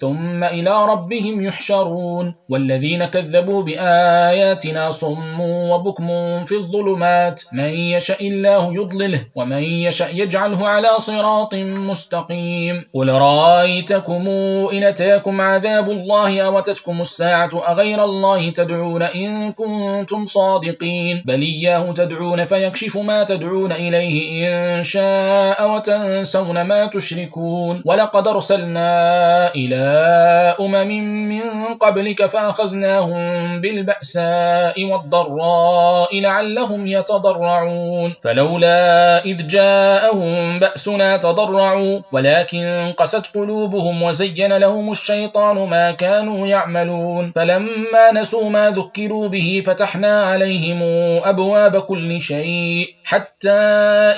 ثم إلى ربهم يحشرون والذين كذبوا بآياتنا صم وبكم في الظلمات من يشاء الله يضلله ومن يشاء يجعله على صراط مستقيم قل رأيتكم إن أتاكم عذاب الله أوتتكم الساعة أغير الله تدعون إن كنتم صادقين بل إياه تدعون فيكشف ما تدعون إليه إن شاء وتنسون ما تشركون ولقد أرسلنا إلى أمم من قبلك فأخذناهم بالبأساء والضراء لعلهم يتضرعون. فلولا إذ جاءهم بأسنا تضرعوا ولكن قست قلوبهم وزين لهم الشيطان ما كانوا يعملون. فلما نسوا ما ذكروا به فتحنا عليهم أبواب كل شيء حتى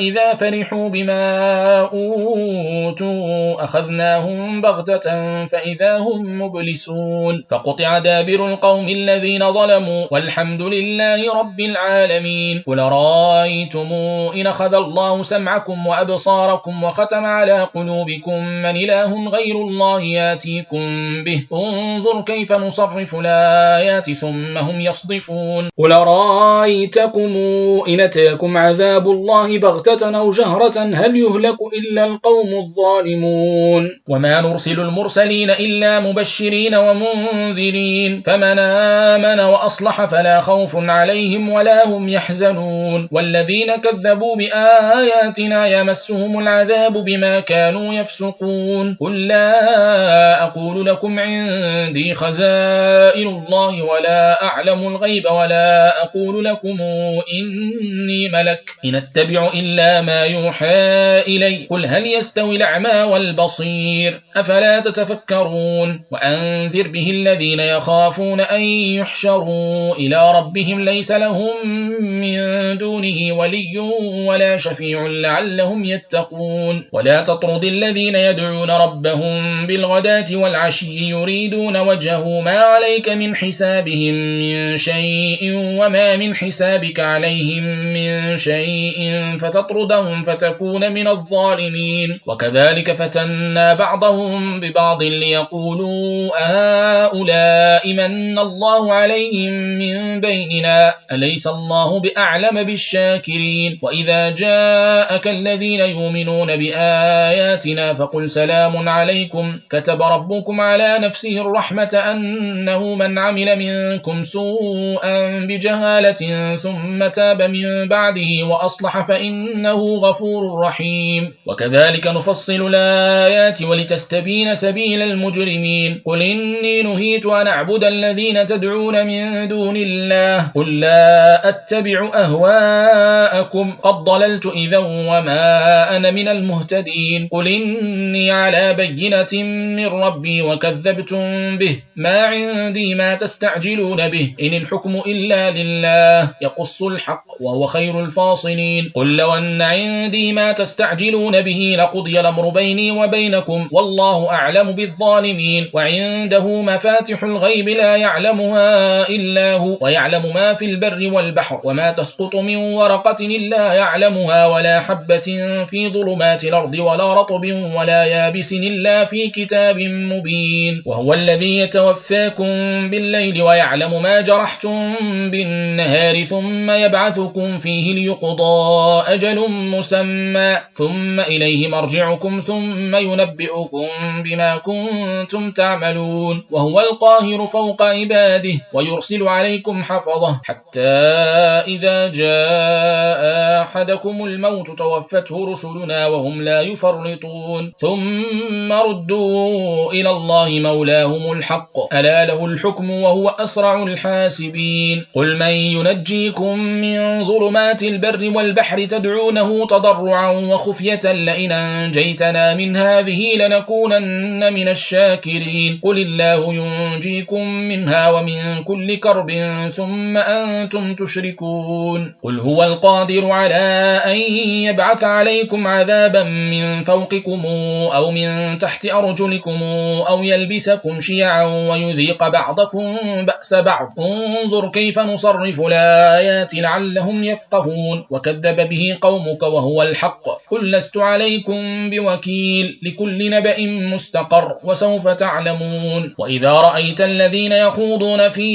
إذا فرحوا بما أوتوا أخذناهم بغتة فإذا هم مبلسون. فقطع دابر القوم الذين ظلموا. والحمد لله رب العالمين. قل رأيتم إن أخذ الله سمعكم وأبصاركم وختم على قلوبكم. من إله غير الله يأتيكم به. انظر كيف نصرف الآيات ثم هم يصدفون. قل رأيتكم إن أتاكم عذاب الله بغتة أو جهرة. هل يهلك إلا القوم الظالمون. وما نرسل المرسلين إلا مبشرين ومنذرين. فمن آمن وأصلح فلا خوف عليهم ولا هم يحزنون. والذين كذبوا بآياتنا يمسهم العذاب بما كانوا يفسقون. قل لا أقول لكم عندي خزائن الله ولا أعلم الغيب ولا أقول لكم إني ملك. إن أتبع إلا ما يوحى إلي. قل هل يستوي الأعمى والبصير؟ أفلا تتفكرون وأنذر به الذين يخافون أن يحشروا. إلى ربهم ليس لهم من دونه ولي ولا شفيع لعلهم يتقون. ولا تطرد الذين يدعون ربهم بالغداة والعشي يريدون وجهه. ما عليك من حسابهم من شيء وما من حسابك عليهم من شيء فتطردهم فتكون من الظالمين. وكذلك فتنا بعضهم ببعض ليقولوا أهؤلاء من الله عليهم من بيننا؟ أليس الله بأعلم بالشاكرين؟ وإذا جاءك الذين يؤمنون بآياتنا فقل سلام عليكم. كتب ربكم على نفسه الرحمة أنه من عمل منكم سوءا بجهالة ثم تاب من بعده وأصلح فإنه غفور رحيم. وكذلك نفصل الآيات ولتستبين سبيل المجرمين. قل إني نهيت أن أعبد الذين تدعون من دون الله. قل لا أتبع أهواءكم. قد ضللت إذا وما أنا من المهتدين. قل إني على بينة من ربي وكذبتم به. ما عندي ما تستعجلون به. إن الحكم إلا لله. يقص الحق وهو خير الفاصلين. قل لو أن عندي ما تستعجلون به لقضي الأمر بيني وبينكم. والله أعلم بالظالمين وعنده مفاتح الغيب لا يعلمها إلا هو ويعلم ما في البر والبحر وما تسقط من ورقة إلا يعلمها ولا حبة في ظلمات الأرض ولا رطب ولا يابس إلا في كتاب مبين. وهو الذي يتوفاكم بالليل ويعلم ما جرحتم بالنهار ثم يبعثكم فيه ليقضى أجل مسمى. ثم إليه مرجعكم ثم ينبئكم بما كنتم تعملون وهو القاهر فوق عباده ويرسل عليكم حفظه حتى إذا جاء أحدكم الموت توفته رسلنا وهم لا يفرطون ثم ردوا إلى الله مولاهم الحق. ألا له الحكم وهو أسرع الحاسبين. قل من ينجيكم من ظلمات البر والبحر تدعونه تضرعا وخفية لئن أنجيتنا من هذه لنكونن من الشاكرين. قل الله ينجيكم منها ومن كل كرب ثم أنتم تشركون. قل هو القادر على أن يبعث عليكم عذابا من فوقكم أو من تحت أرجلكم أو يلبسكم شيعا ويذيق بعضكم بأس بعض. انظر كيف نصرف الآيات لعلهم يفقهون. وكذب به قومك وهو الحق. قل لست عليكم بوكيل لكل نبأ مستقر. وسوف تعلمون. وإذا رأيت الذين يخوضون في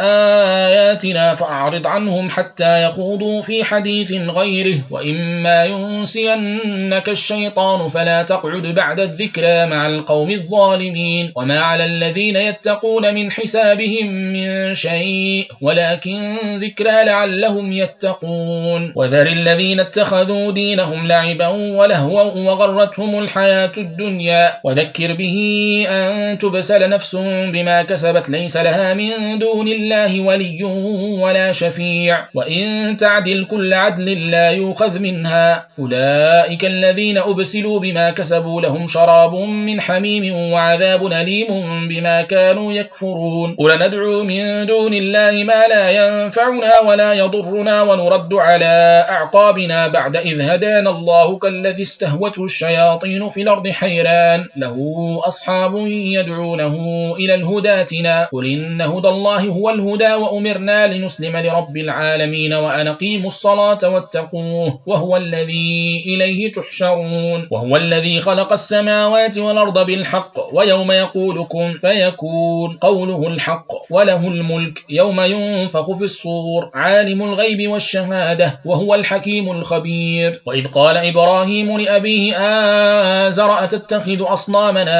آياتنا فأعرض عنهم حتى يخوضوا في حديث غيره. وإما ينسينك الشيطان فلا تقعد بعد الذكرى مع القوم الظالمين. وما على الذين يتقون من حسابهم من شيء ولكن ذكرى لعلهم يتقون. وذر الذين اتخذوا دينهم لعبا ولهوا وغرتهم الحياة الدنيا. وذكر به أن تبسل نفس بما كسبت ليس لها من دون الله ولي ولا شفيع. وإن تعدل كل عدل لا يؤخذ منها. أولئك الذين أبسلوا بما كسبوا لهم شراب من حميم وعذاب أليم بما كانوا يكفرون. قل ندعو من دون الله ما لا ينفعنا ولا يضرنا ونرد على أعقابنا بعد إذ هدانا الله كالذي استهوته الشياطين في الأرض حيران. له أصحاب يدعونه إلى الهداتنا قل إن هدى الله هو الهدى وأمرنا لنسلم لرب العالمين وأن أقيموا الصلاة واتقوه وهو الذي إليه تحشرون. وهو الذي خلق السماوات والأرض بالحق ويوم يقول كن فيكون قوله الحق وله الملك يوم ينفخ في الصور عالم الغيب والشهادة وهو الحكيم الخبير. وإذ قال إبراهيم لأبيه آزر أتتخذ أصنامنا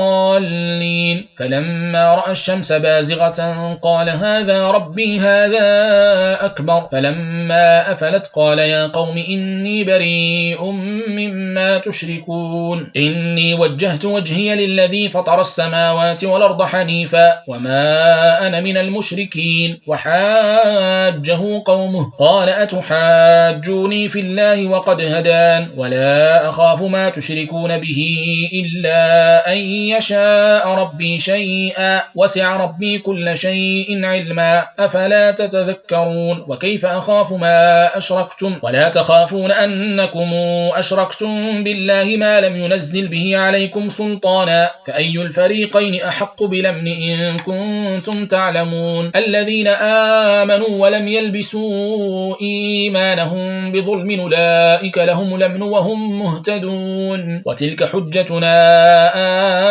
فلما رأى الشمس بازغة قال هذا ربي هذا أكبر. فلما أفلت قال يا قوم إني بريء مما تشركون. إني وجهت وجهي للذي فطر السماوات والأرض حنيفا وما أنا من المشركين. وحاجه قومه قال أتحاجوني في الله وقد هدان. ولا أخاف ما تشركون به إلا أن يشاء ربي شيئا وسع ربي كل شيء علما. أفلا تتذكرون؟ وكيف أخاف ما أشركتم؟ ولا تخافون أنكم أشركتم بالله ما لم ينزل به عليكم سلطانا. فأي الفريقين أحق بلمن إن كنتم تعلمون؟ الذين آمنوا ولم يلبسوا إيمانهم بظلم أولئك لهم لمن وهم مهتدون. وتلك حجتنا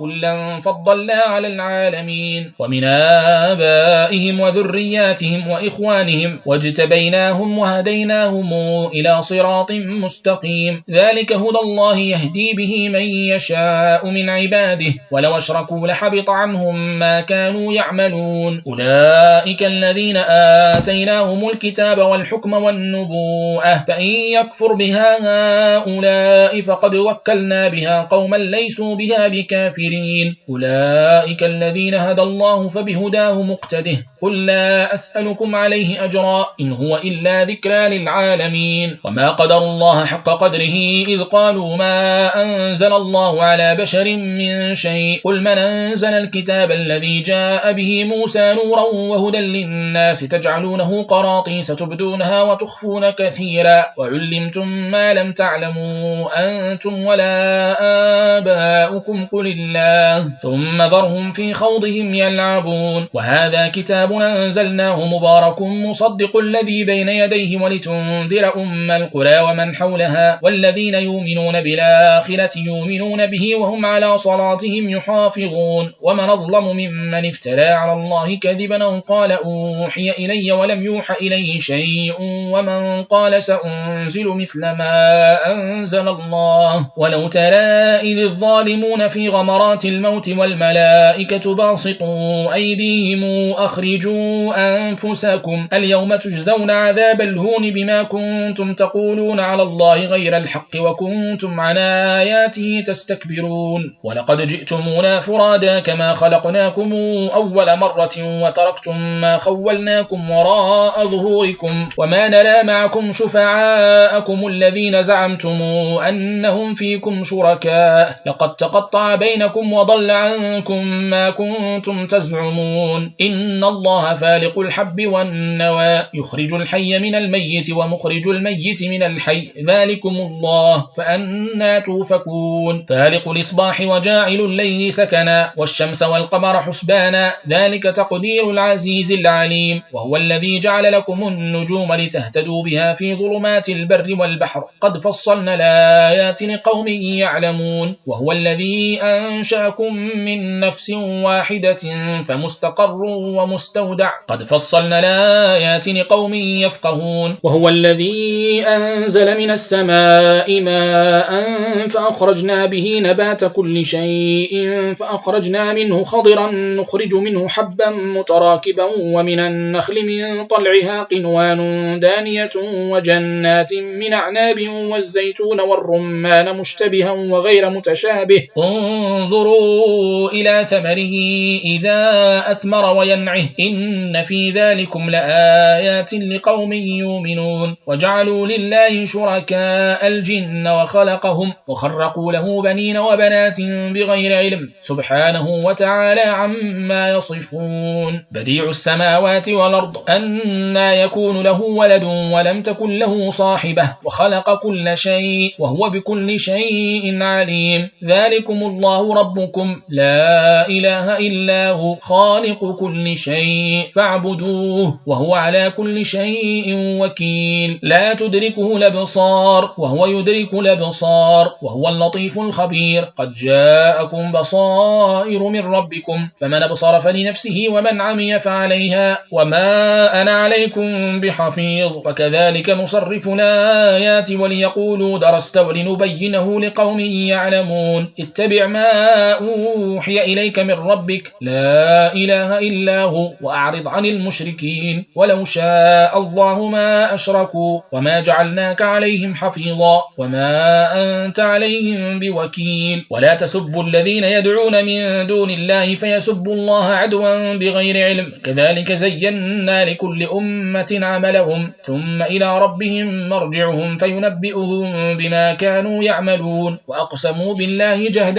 وكلا فضلنا على العالمين ومن آبائهم وذرياتهم وإخوانهم واجتبيناهم وهديناهم إلى صراط مستقيم ذلك هدى الله يهدي به من يشاء من عباده ولو أشركوا لحبط عنهم ما كانوا يعملون أولئك الذين آتيناهم الكتاب والحكم والنبوءة فإن يكفر بها هؤلاء فقد وكلنا بها قوما ليسوا بها بكافرين أولئك الذين هدى الله فبهداه مقتده. قل لا أسألكم عليه أجرا إن هو إلا ذكرى للعالمين. وما قدر الله حق قدره إذ قالوا ما أنزل الله على بشر من شيء. قل من أنزل الكتاب الذي جاء به موسى نورا وهدى للناس تجعلونه قراطيس تبدونها وتخفون كثيرا. وعلمتم ما لم تعلموا أنتم ولا آباؤكم. قل الله ثم ذرهم في خوضهم يلعبون. وهذا كتاب أنزلناه مبارك مصدق الذي بين يديه ولتنذر أم القرى ومن حولها والذين يؤمنون بالآخرة يؤمنون به وهم على صلاتهم يحافظون. ومن أظلم ممن افترى على الله كذبا قال أوحي إلي ولم يوحى إليه شيء ومن قال سأنزل مثل ما أنزل الله. ولو ترى إذ الظالمون في غمرات الموت والملائكة باسطوا أيديهم أخرجوا أنفسكم اليوم تجزون عذاب الهون بما كنتم تقولون على الله غير الحق وكنتم عن آياته تستكبرون ولقد جئتمونا فرادا كما خلقناكم أول مرة وتركتم ما خولناكم وراء ظهوركم وما نرى معكم شفعاءكم الذين زعمتم أنهم فيكم شركاء لقد تقطع بينكم وضل عنكم ما كنتم تزعمون إن الله فالق الحب والنوى يخرج الحي من الميت ومخرج الميت من الحي ذلكم الله فأنا توفكون فالق الإصباح وجاعل الليل سكنا والشمس والقمر حسبانا ذلك تقدير العزيز العليم. وهو الذي جعل لكم النجوم لتهتدوا بها في ظلمات البر والبحر قد فصلنا الآيات لقوم يعلمون. وهو الذي أنشأكم من نفس واحدة فمستقر ومستودع. قد فصلنا الآيات لقوم يفقهون. وهو الذي أنزل من السماء ماء فأخرجنا به نبات كل شيء فأخرجنا منه خضرا نخرج منه حبا متراكبا ومن النخل من طلعها قنوان دانية وجنات من أعناب والزيتون والرمان مشتبها وغير متشابه. انظر انظروا إلى ثمره إذا أثمر وينعه إن في ذلكم لآيات لقوم يؤمنون وجعلوا لله شركاء الجن وخلقهم وخرقوا له بنين وبنات بغير علم سبحانه وتعالى عما يصفون بديع السماوات والأرض أنا يكون له ولد ولم تكن له صاحبة وخلق كل شيء وهو بكل شيء عليم ذلكم الله ربكم. لا إله إلا هو خالق كل شيء فاعبدوه وهو على كل شيء وكيل. لا تدركه الأبصار وهو يدرك الأبصار وهو اللطيف الخبير. قد جاءكم بصائر من ربكم فمن أبصر فلنفسه ومن عمي فعليها وما أنا عليكم بحفيظ. وكذلك نصرف الآيات وليقولوا درست ولنبينه لقوم يعلمون. اتبع ما أوحي إليك من ربك لا إله إلا هو وأعرض عن المشركين ولو شاء الله ما أشركوا وما جعلناك عليهم حفيظا وما أنت عليهم بوكيل. ولا تسبوا الذين يدعون من دون الله فيسبوا الله عدوا بغير علم. كذلك زينا لكل أمة عملهم ثم إلى ربهم مرجعهم فينبئهم بما كانوا يعملون. وأقسموا بالله جهد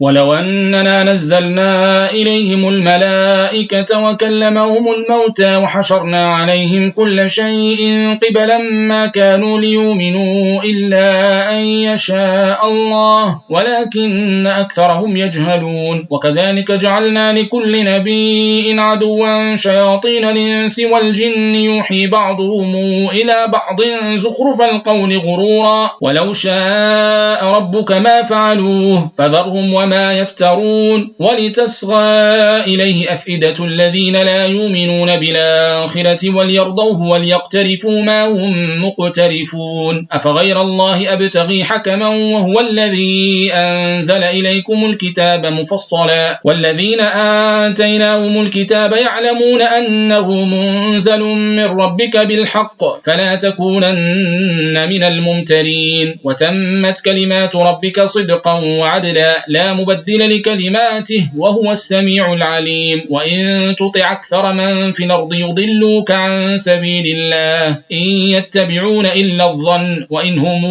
ولو أننا نزلنا إليهم الملائكة وكلمهم الموتى وحشرنا عليهم كل شيء قبلا ما كانوا ليؤمنوا إلا أن يشاء الله ولكن أكثرهم يجهلون. وكذلك جعلنا لكل نبي عدوا شياطين الإنس والجن يوحي بعضهم إلى بعض زخرف القول غرورا. ولو شاء ربك ما فعلوه فذرهم وما يفترون ولتصغى إليه أفئدة الذين لا يؤمنون بالآخرة وليرضوه وليقترفوا ما هم مقترفون أفغير الله أبتغي حكما وهو الذي أنزل إليكم الكتاب مفصلا والذين آتيناهم الكتاب يعلمون أنه منزل من ربك بالحق فلا تكونن من الممترين وتمت كلمات ربك صدقا وعدلا لا مبدل لكلماته وهو السميع العليم. وإن تطع أكثر من في الأرض يضلوك عن سبيل الله. إن يتبعون إلا الظن وإن هم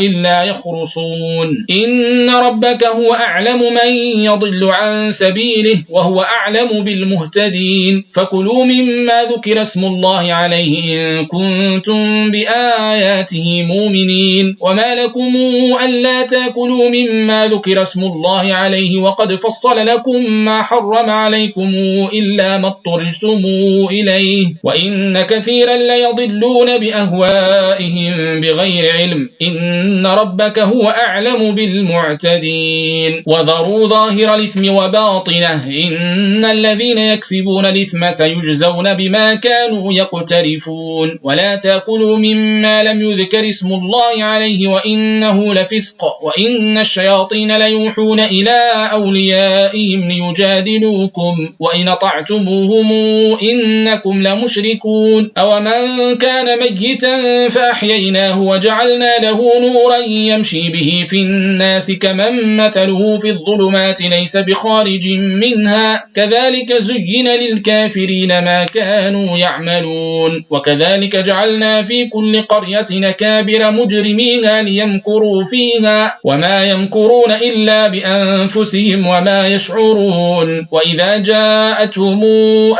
إلا يخرصون. إن ربك هو أعلم من يضل عن سبيله وهو أعلم بالمهتدين. فكلوا مما ذكر اسم الله عليه إن كنتم بآياته مؤمنين. وما لكم ألا تأكلوا مما ذكر اسم الله عليه وقد فصل لكم ما حرم عليكم إلا ما اضطرجتم إليه وإن كثيرا ليضلون بأهوائهم بغير علم. إن ربك هو أعلم بالمعتدين. وذروا ظاهر الإثم وباطنه. إن الذين يكسبون الإثم سيجزون بما كانوا يقترفون. ولا تأكلوا مما لم يذكر اسم الله عليه وإنه لفسق. وإن الشياطين ليوحون إلى أوليائهم ليجادلوكم وإن طعتموهم إنكم لمشركون. أو من كان ميتا فأحييناه وجعلنا له نورا يمشي به في الناس كمن مثله في الظلمات ليس بخارج منها. كذلك زين للكافرين ما كانوا يعملون. وكذلك جعلنا في كل قرية نكابر مجرميها ليمكروا فيها. وما يمكرون إلا بأنفسهم وما يشعرون. وإذا جاءتهم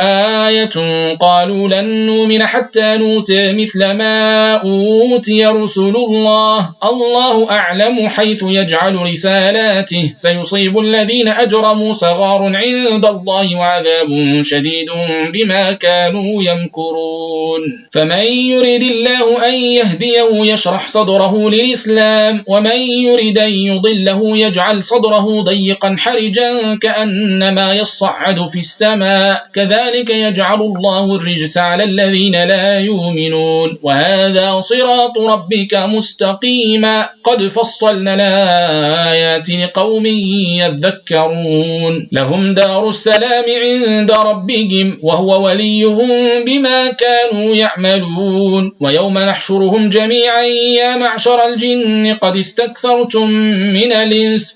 آية قالوا لن نؤمن حتى نوتي مثل ما أوتي رسل الله. الله أعلم حيث يجعل رسالاته. سيصيب الذين أجرموا صغار عند الله وعذاب شديد بما كانوا يمكرون. فمن يريد الله أن يهديه يشرح صدره للإسلام ومن يريد أن يضله يجعل صدره ضيقا حرجا كأنما يصعد في السماء. كذلك يجعل الله الرجس على الذين لا يؤمنون. وهذا صراط ربك مستقيما. قد فصلنا الآيات لقوم يذكرون. لهم دار السلام عند ربهم وهو وليهم بما كانوا يعملون. ويوم نحشرهم جميعا يا معشر الجن قد استكثرتم من الإنس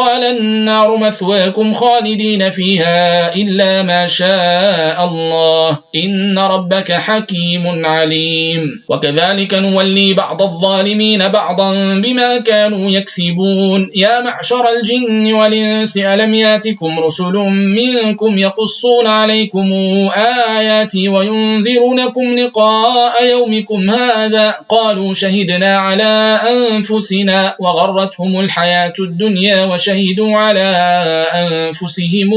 قال النار مثواكم خالدين فيها إلا ما شاء الله. إن ربك حكيم عليم. وكذلك نولي بعض الظالمين بعضا بما كانوا يكسبون. يا معشر الجن والإنس ألم يأتكم رسل منكم يقصون عليكم آياتي وينذرونكم لقاء يومكم هذا؟ قالوا شهدنا على أنفسنا وغرتهم الحياة الدنيا وشهدوا على أنفسهم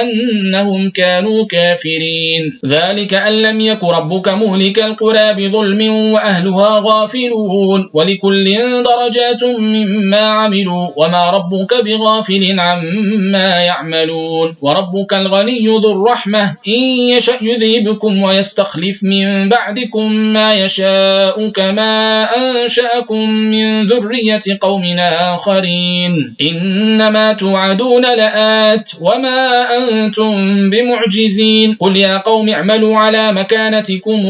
أنهم كانوا كافرين. ذلك أن لم يك ربك مهلك القرى بظلم وأهلها غافلون. ولكل درجات مما عملوا وما ربك بغافل عما يعملون. وربك الغني ذو الرحمة إن يشأ يذيبكم ويستخلف من بعدكم ما يشاء كما أنشأكم من ذرية قومنا آخرين. إنما توعدون لآت وما أنتم بمعجزين قل يا قوم اعملوا على مكانتكم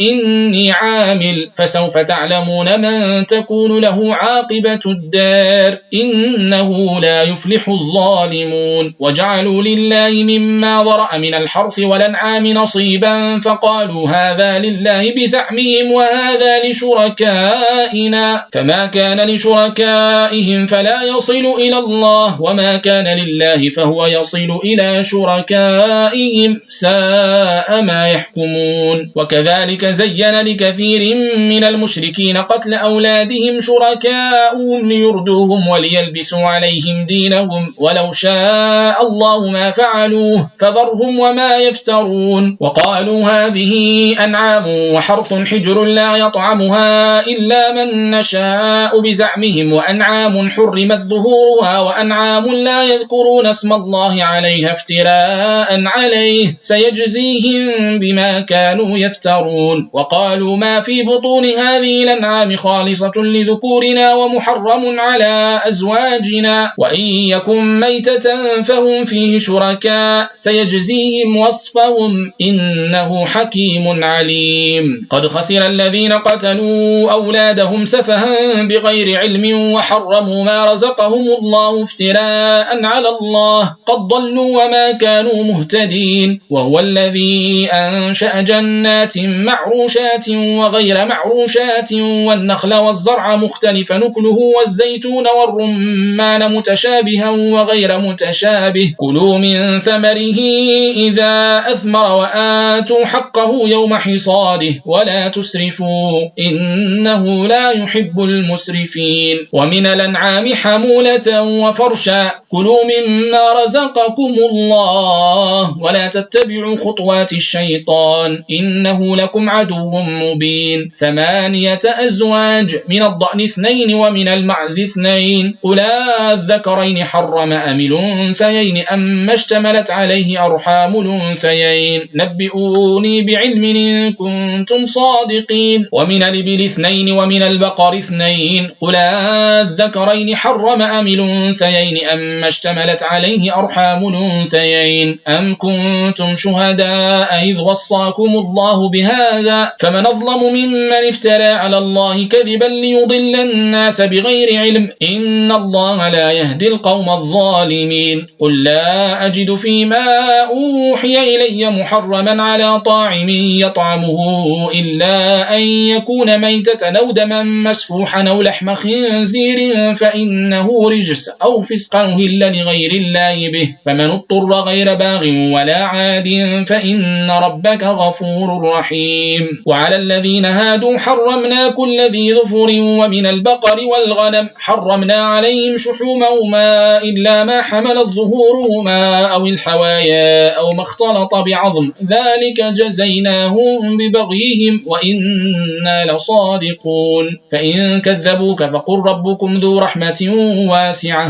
إني عامل فسوف تعلمون من تكون له عاقبة الدار إنه لا يفلح الظالمون وجعلوا لله مما ضرأ من الحرث والأنعام نصيبا فقالوا هذا لله بزعمهم وهذا لشركائنا فما كان لشركائهم فلا يصل إلى الله وما كان لله فهو يصل إلى شركائهم ساء ما يحكمون. وكذلك زين لكثير من المشركين قتل أولادهم شركاؤهم ليردوهم وليلبسوا عليهم دينهم ولو شاء الله ما فعلوه فذرهم وما يفترون. وقالوا هذه أنعام وحرث حجر لا يطعمها إلا من نشاء بزعمهم وأنعام حرمت ظهورها وأنعام لا يذكرون اسم الله عليها افتراء عليه سيجزيهم بما كانوا يفترون. وقالوا ما في بطون هذه الأنعام خالصة لذكورنا ومحرم على أزواجنا. وإن يكن ميتة فهم فيه شركاء سيجزيهم وصفهم إنه حكيم عليم. قد خسر الذين قتلوا أولادهم سفها بغير علم وحرموا ما رزقهم الله افتراء على الله قد ضلوا وما كانوا مهتدين. وهو الذي أنشأ جنات معروشات وغير معروشات والنخل والزرع مختلف نكله والزيتون والرمان متشابها وغير متشابه. كلوا من ثمره إذا أثمر وآتوا حقه يوم حصاده ولا تسرفوا إنه لا يحب المسرفين. ومن الأنعام حمولة وفرشا كلوا مما رزقكم الله ولا تتبعوا خطوات الشيطان إنه لكم عدو مبين. ثمانية أزواج من الضأن اثنين ومن المعز اثنين. قلا الذكرين حرم أم الأنثيين أم اشتملت عليه أرحام الأنثيين. نبئوني بعلم إن كنتم صادقين. ومن الإبل اثنين ومن البقر اثنين. قلا الذكرين حرم أم الأنثيين أم اشتملت عليه أرحام الأنثيين أم كنتم شهداء إذ وصاكم الله بهذا؟ فمن أظلم ممن افترى على الله كذبا ليضل الناس بغير علم إن الله لا يهدي القوم الظالمين. قل لا أجد فيما أوحي إلي محرما على طاعم يطعمه إلا أن يكون ميتة أو دما مسفوحا أو لحم خنزير فإنه رجس. أو فسقا هل لغير الله به فمن اضطر غير باغ ولا عاد فإن ربك غفور رحيم. وعلى الذين هادوا حرمنا كل ذي ظفر ومن البقر والغنم حرمنا عليهم شحومهما إلا ما حملت ظهورهما أو الحوايا أو ما اختلط بعظم ذلك جزيناهم ببغيهم وإنا لصادقون. فإن كذبوك فقل ربكم ذو رحمة واسعة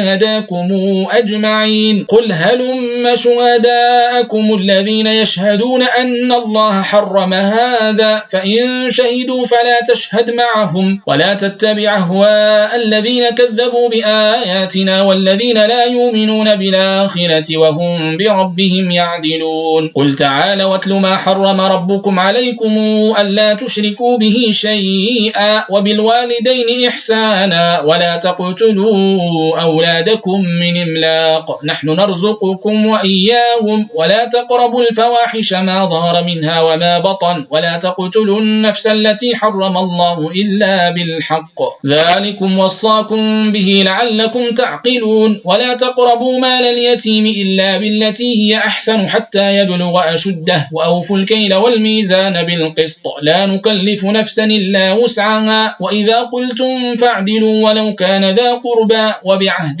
لهداكم أجمعين. قل هلم شهداءكم الذين يشهدون أن الله حرم هذا فإن شهدوا فلا تشهد معهم ولا تتبع أهواء الذين كذبوا بآياتنا والذين لا يؤمنون بالآخرة وهم بربهم يعدلون. قل تعالى واتل ما حرم ربكم عليكم ألا تشركوا به شيئا وبالوالدين إحسانا ولا تقتلوا أولادكم من إملاق. نحن نرزقكم وإياهم ولا تقربوا الفواحش ما ظهر منها وما بطن ولا تقتلوا النفس التي حرم الله إلا بالحق. ذلكم وصاكم به لعلكم تعقلون. ولا تقربوا مال اليتيم إلا بالتي هي أحسن حتى يبلغ أشده. وأوفوا الكيل والميزان بالقسط. لا نكلف نفسا إلا وسعها. وإذا قلتم فاعدلوا ولو كان ذا قربى وبعهد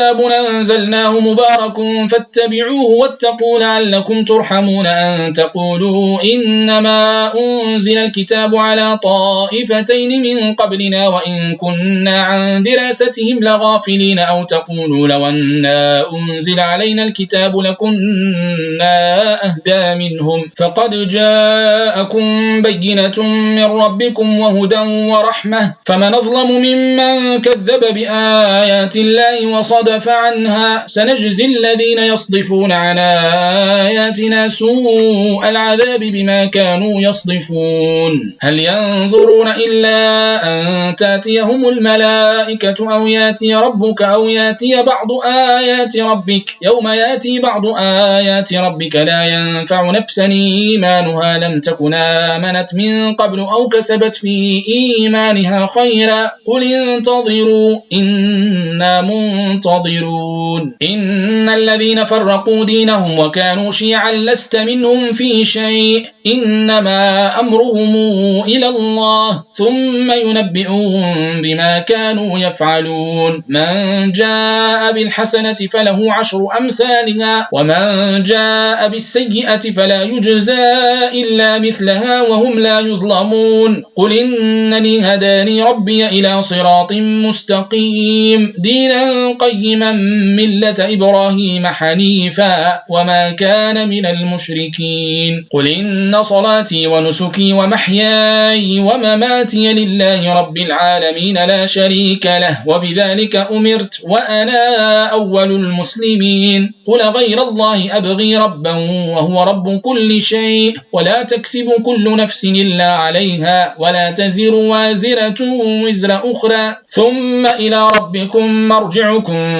أنزلناه مبارك فاتبعوه واتقوا لعلكم ترحمون أن تقولوا إنما أنزل الكتاب على طائفتين من قبلنا وإن كنا عن دراستهم لغافلين أو تقولوا لو أنا أنزل علينا الكتاب لكنا أهدى منهم فقد جاءكم بينة من ربكم وهدى ورحمة فمن أظلم ممن كذب بآيات الله وصدف عنها. سنجزي الذين يصدفون عن آياتنا سوء العذاب بما كانوا يصدفون. هل ينظرون إلا أن تأتيهم الملائكة أو يأتي ربك أو يأتي بعض آيات ربك؟ يوم يأتي بعض آيات ربك لا ينفع نفسا إيمانها. لم تكن آمنت من قبل أو كسبت في إيمانها خيرا. قل انتظروا. إنا منتظرون. إن الذين فرقوا دينهم وكانوا شيعا لست منهم في شيء. إنما أمرهم إلى الله. ثم ينبئهم بما كانوا يفعلون. من جاء بالحسنة فله عشر أمثالها. ومن جاء بالسيئة فلا يجزى إلا مثلها وهم لا يظلمون. قل إنني هداني ربي إلى صراط مستقيم. دينا قيما ملة إبراهيم حنيفا وما كان من المشركين قل إن صلاتي ونسكي ومحياي ومماتي لله رب العالمين لا شريك له وبذلك أمرت وأنا أول المسلمين قل غير الله أبغي ربا وهو رب كل شيء ولا تكسب كل نفس إلا عليها ولا تزر وازرة وزر أخرى ثم إلى ربكم مرجعكم